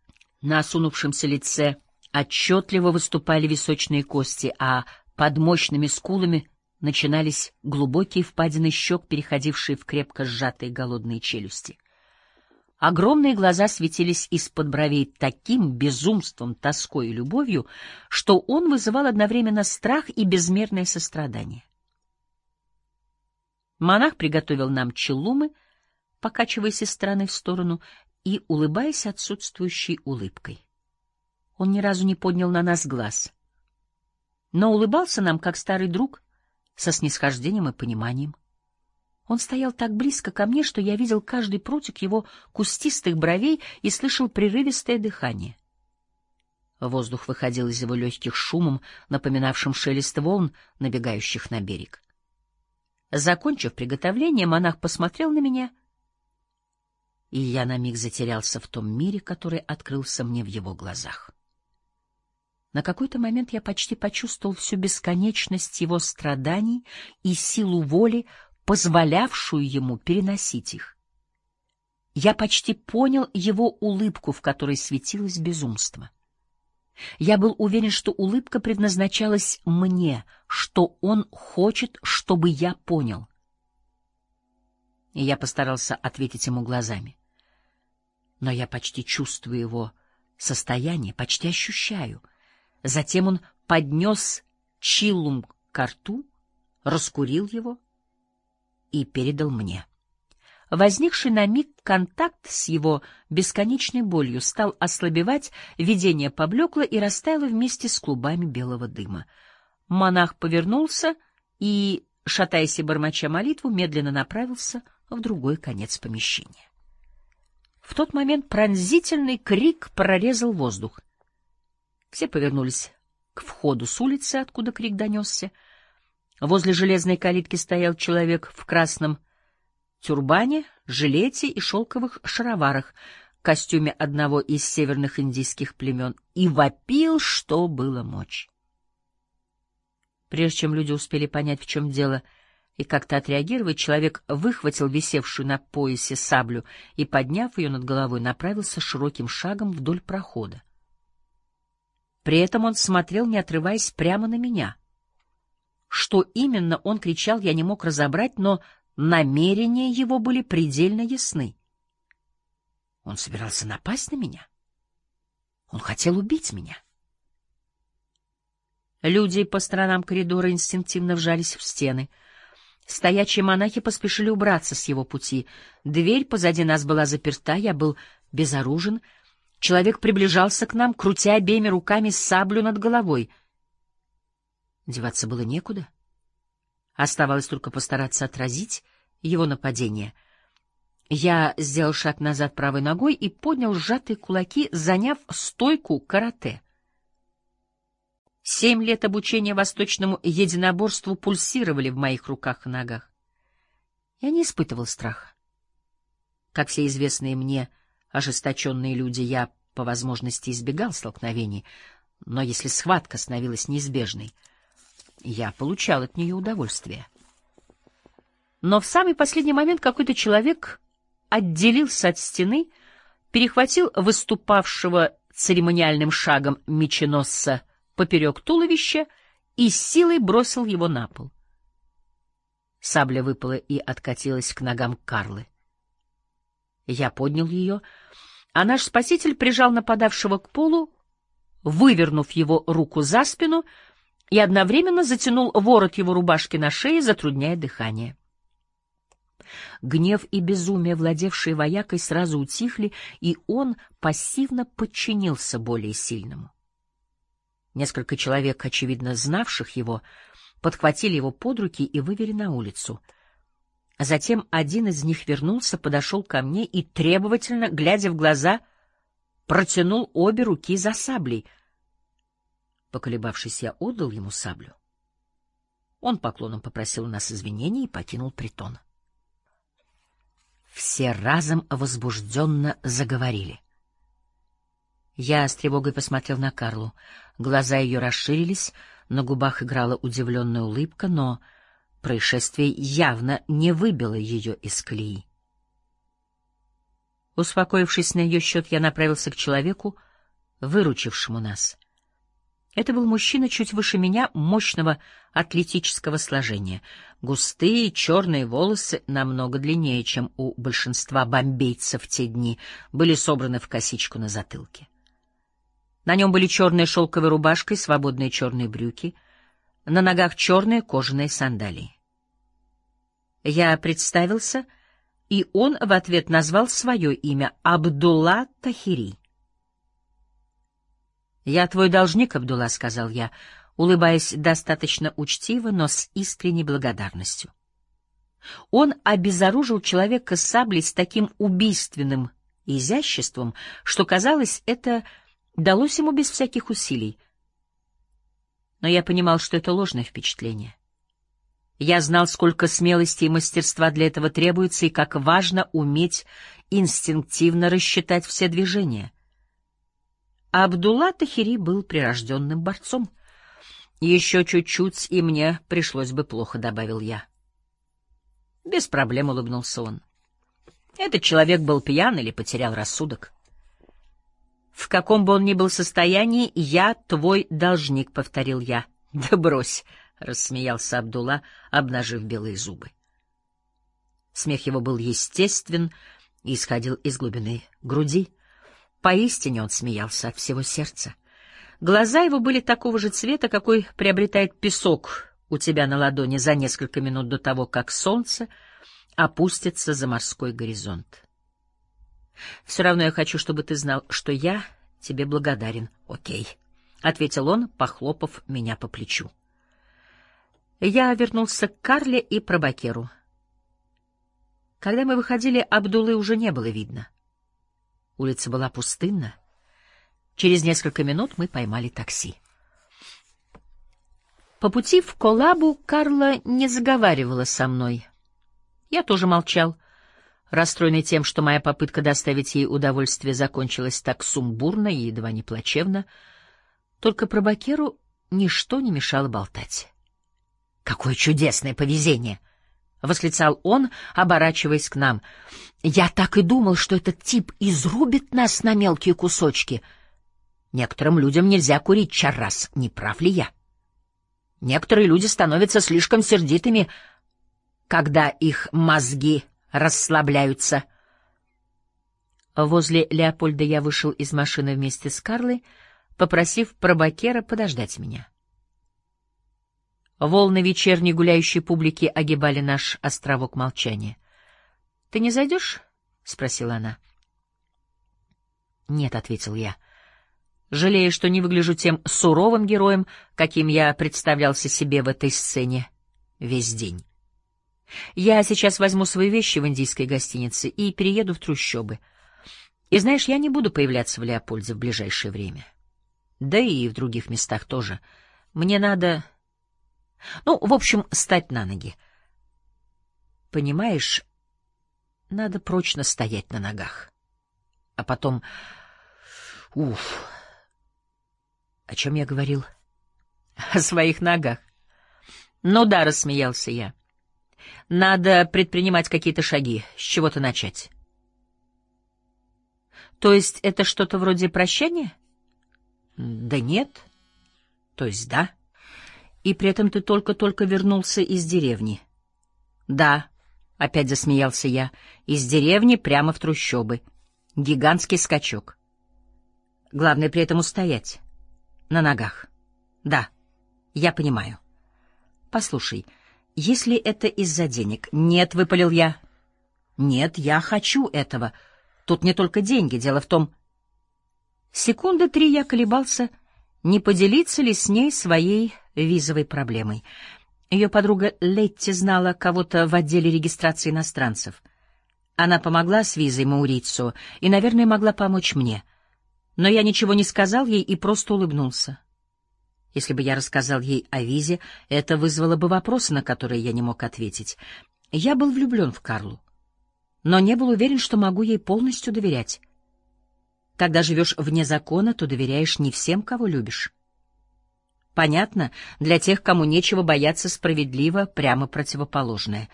Speaker 1: На осунувшемся лице отчетливо выступали височные кости, а под мощными скулами начинались глубокие впадины щек, переходившие в крепко сжатые голодные челюсти. Огромные глаза светились из-под бровей таким безумством, тоской и любовью, что он вызывал одновременно страх и безмерное сострадание. Монах приготовил нам челумы, покачиваясь из стороны в сторону и улыбаясь отсутствующей улыбкой. Он ни разу не поднял на нас глаз, но улыбался нам, как старый друг, со снисхождением и пониманием. Он стоял так близко ко мне, что я видел каждый прутик его кустистых бровей и слышал прерывистое дыхание. Воздух выходил из его легких шумом, напоминавшим шелест волн, набегающих на берег. Закончив приготовление, монах посмотрел на меня, и я на миг затерялся в том мире, который открылся мне в его глазах. На какой-то момент я почти почувствовал всю бесконечность его страданий и силу воли, позволявшую ему переносить их. Я почти понял его улыбку, в которой светилось безумство. Я был уверен, что улыбка предназначалась мне, что он хочет, чтобы я понял. И я постарался ответить ему глазами. Но я почти чувствую его состояние, почти ощущаю. Затем он поднес чилум к рту, раскурил его — и передал мне. Возникший на миг контакт с его бесконечной болью стал ослабевать, видение поблекло и растаяло вместе с клубами белого дыма. Монах повернулся и, шатаясь и бормоча молитву, медленно направился в другой конец помещения. В тот момент пронзительный крик прорезал воздух. Все повернулись к входу с улицы, откуда крик донесся — Возле железной калитки стоял человек в красном тюрбане, жилете и шелковых шароварах, костюме одного из северных индийских племен, и вопил, что было мочь. Прежде чем люди успели понять, в чем дело, и как-то отреагировать, человек выхватил висевшую на поясе саблю и, подняв ее над головой, направился широким шагом вдоль прохода. При этом он смотрел, не отрываясь, прямо на меня — что именно он кричал, я не мог разобрать, но намерения его были предельно ясны. Он собирался напасть на меня. Он хотел убить меня. Люди по сторонам коридора инстинктивно вжались в стены. Стоячие монахи поспешили убраться с его пути. Дверь позади нас была заперта, я был безоружен. Человек приближался к нам, крутя обеими руками саблю над головой — Деваться было некуда. Оставалось только постараться отразить его нападение. Я сделал шаг назад правой ногой и поднял сжатые кулаки, заняв стойку карате. Семь лет обучения восточному единоборству пульсировали в моих руках и ногах. Я не испытывал страха. Как все известные мне ожесточенные люди, я по возможности избегал столкновений, но если схватка становилась неизбежной — я получал от нее удовольствие. Но в самый последний момент какой-то человек отделился от стены, перехватил выступавшего церемониальным шагом меченосца поперек туловища и силой бросил его на пол. Сабля выпала и откатилась к ногам Карлы. Я поднял ее, а наш спаситель прижал нападавшего к полу, вывернув его руку за спину — и одновременно затянул ворот его рубашки на шее, затрудняя дыхание. Гнев и безумие, владевшие воякой, сразу утихли, и он пассивно подчинился более сильному. Несколько человек, очевидно знавших его, подхватили его под руки и вывели на улицу. Затем один из них вернулся, подошел ко мне и, требовательно, глядя в глаза, протянул обе руки за саблей — Поколебавшись, я отдал ему саблю. Он поклоном попросил у нас извинений и покинул притон. Все разом возбужденно заговорили. Я с тревогой посмотрел на Карлу. Глаза ее расширились, на губах играла удивленная улыбка, но происшествие явно не выбило ее из колеи. Успокоившись на ее счет, я направился к человеку, выручившему нас. Это был мужчина чуть выше меня, мощного атлетического сложения. Густые черные волосы, намного длиннее, чем у большинства бомбейцев в те дни, были собраны в косичку на затылке. На нем были черная шелковая рубашка и свободные черные брюки, на ногах черные кожаные сандалии. Я представился, и он в ответ назвал свое имя — Абдулла Тахири. «Я твой должник, Абдулла», — сказал я, улыбаясь достаточно учтиво, но с искренней благодарностью. Он обезоружил человека саблей с таким убийственным изяществом, что, казалось, это далось ему без всяких усилий. Но я понимал, что это ложное впечатление. Я знал, сколько смелости и мастерства для этого требуется, и как важно уметь инстинктивно рассчитать все движения. Абдулла Тахири был прирожденным борцом. «Еще чуть-чуть, и мне пришлось бы плохо», — добавил я. Без проблем улыбнулся он. Этот человек был пьян или потерял рассудок. В каком бы он ни был состоянии, я твой должник, — повторил я. — Да брось, — рассмеялся Абдулла, обнажив белые зубы. Смех его был естествен и исходил из глубины груди. Поистине он смеялся от всего сердца. Глаза его были такого же цвета, какой приобретает песок у тебя на ладони за несколько минут до того, как солнце опустится за морской горизонт. Все равно я хочу, чтобы ты знал, что я тебе благодарен. Окей, — ответил он, похлопав меня по плечу. Я вернулся к Карле и Пробакеру. Когда мы выходили, Абдулы уже не было видно. Улица была пустынна. Через несколько минут мы поймали такси. По пути в Колабу Карла не заговаривала со мной. Я тоже молчал — расстроенный тем, что моя попытка доставить ей удовольствие закончилась так сумбурно и едва не плачевно, только про Бакеру ничто не мешало болтать. «Какое чудесное повезение!» — восклицал он, оборачиваясь к нам. «Я так и думал, что этот тип изрубит нас на мелкие кусочки. Некоторым людям нельзя курить чаррас, не прав ли я? Некоторые люди становятся слишком сердитыми, когда их мозги расслабляются. Возле Леопольда я вышел из машины вместе с Карлой, попросив пробакера подождать меня. Волны вечерней гуляющей публики огибали наш островок молчания. — Ты не зайдешь? — спросила она. — Нет, — ответил я, жалея, что не выгляжу тем суровым героем, каким я представлялся себе в этой сцене весь день. Я сейчас возьму свои вещи в индийской гостинице и перееду в трущобы. И знаешь, я не буду появляться в Леопольде в ближайшее время. Да и в других местах тоже. Мне надо... Ну, в общем, стать на ноги. Понимаешь, надо прочно стоять на ногах. А потом... Уф! О чем я говорил? О своих ногах. Ну да, рассмеялся я. Надо предпринимать какие-то шаги, с чего-то начать. То есть это что-то вроде прощания? Да нет. То есть да. И при этом ты только-только вернулся из деревни. Да, опять засмеялся я, из деревни прямо в трущобы. Гигантский скачок. Главное при этом устоять. На ногах. Да, я понимаю. Послушай, — если это из-за денег. Нет, выпалил я. Нет, я хочу этого. Тут не только деньги, дело в том... Секунды три я колебался, не поделиться ли с ней своей визовой проблемой. Ее подруга Летти знала кого-то в отделе регистрации иностранцев. Она помогла с визой Маурицу и, наверное, могла помочь мне. Но я ничего не сказал ей и просто улыбнулся. Если бы я рассказал ей о визе, это вызвало бы вопросы, на которые я не мог ответить. Я был влюблен в Карлу, но не был уверен, что могу ей полностью доверять. Когда живешь вне закона, то доверяешь не всем, кого любишь. Понятно, для тех, кому нечего бояться справедливо, прямо противоположное.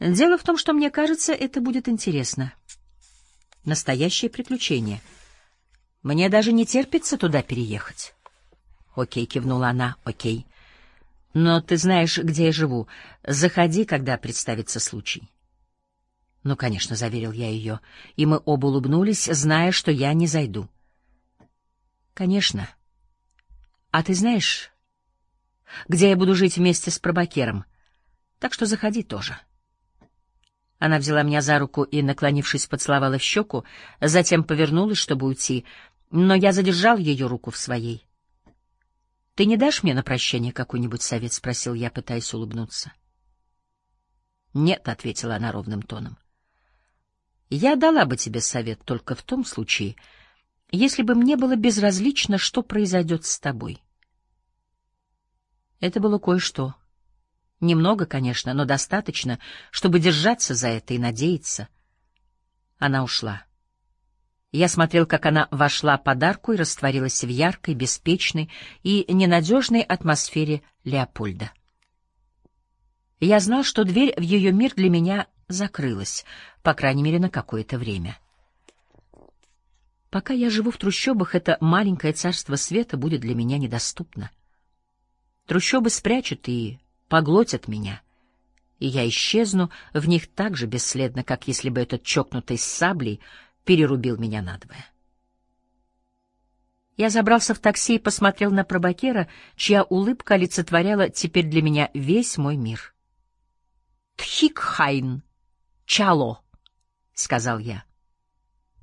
Speaker 1: Дело в том, что мне кажется, это будет интересно. Настоящее приключение. Мне даже не терпится туда переехать. Окей, кивнула она. Окей. Но ты знаешь, где я живу. Заходи, когда представится случай. Ну, конечно, заверил я ее, и мы оба улыбнулись, зная, что я не зайду. Конечно. А ты знаешь, где я буду жить вместе с пробакером? Так что заходи тоже. Она взяла меня за руку и, наклонившись, поцеловала в щеку, затем повернулась, чтобы уйти, но я задержал ее руку в своей. — Ты не дашь мне на прощание какой-нибудь совет? — спросил я, пытаясь улыбнуться. — Нет, — ответила она ровным тоном. — Я дала бы тебе совет только в том случае, если бы мне было безразлично, что произойдет с тобой. Это было кое-что. Немного, конечно, но достаточно, чтобы держаться за это и надеяться. Она ушла. Я смотрел, как она вошла под арку и растворилась в яркой, беспечной и ненадежной атмосфере Леопольда. Я знал, что дверь в ее мир для меня закрылась, по крайней мере, на какое-то время. Пока я живу в трущобах, это маленькое царство света будет для меня недоступно. Трущобы спрячут и поглотят меня, и я исчезну в них так же бесследно, как если бы этот чокнутый с саблей перерубил меня надвое. Я забрался в такси и посмотрел на пробакера, чья улыбка олицетворяла теперь для меня весь мой мир. «Тхикхайн! Чало!» — сказал я.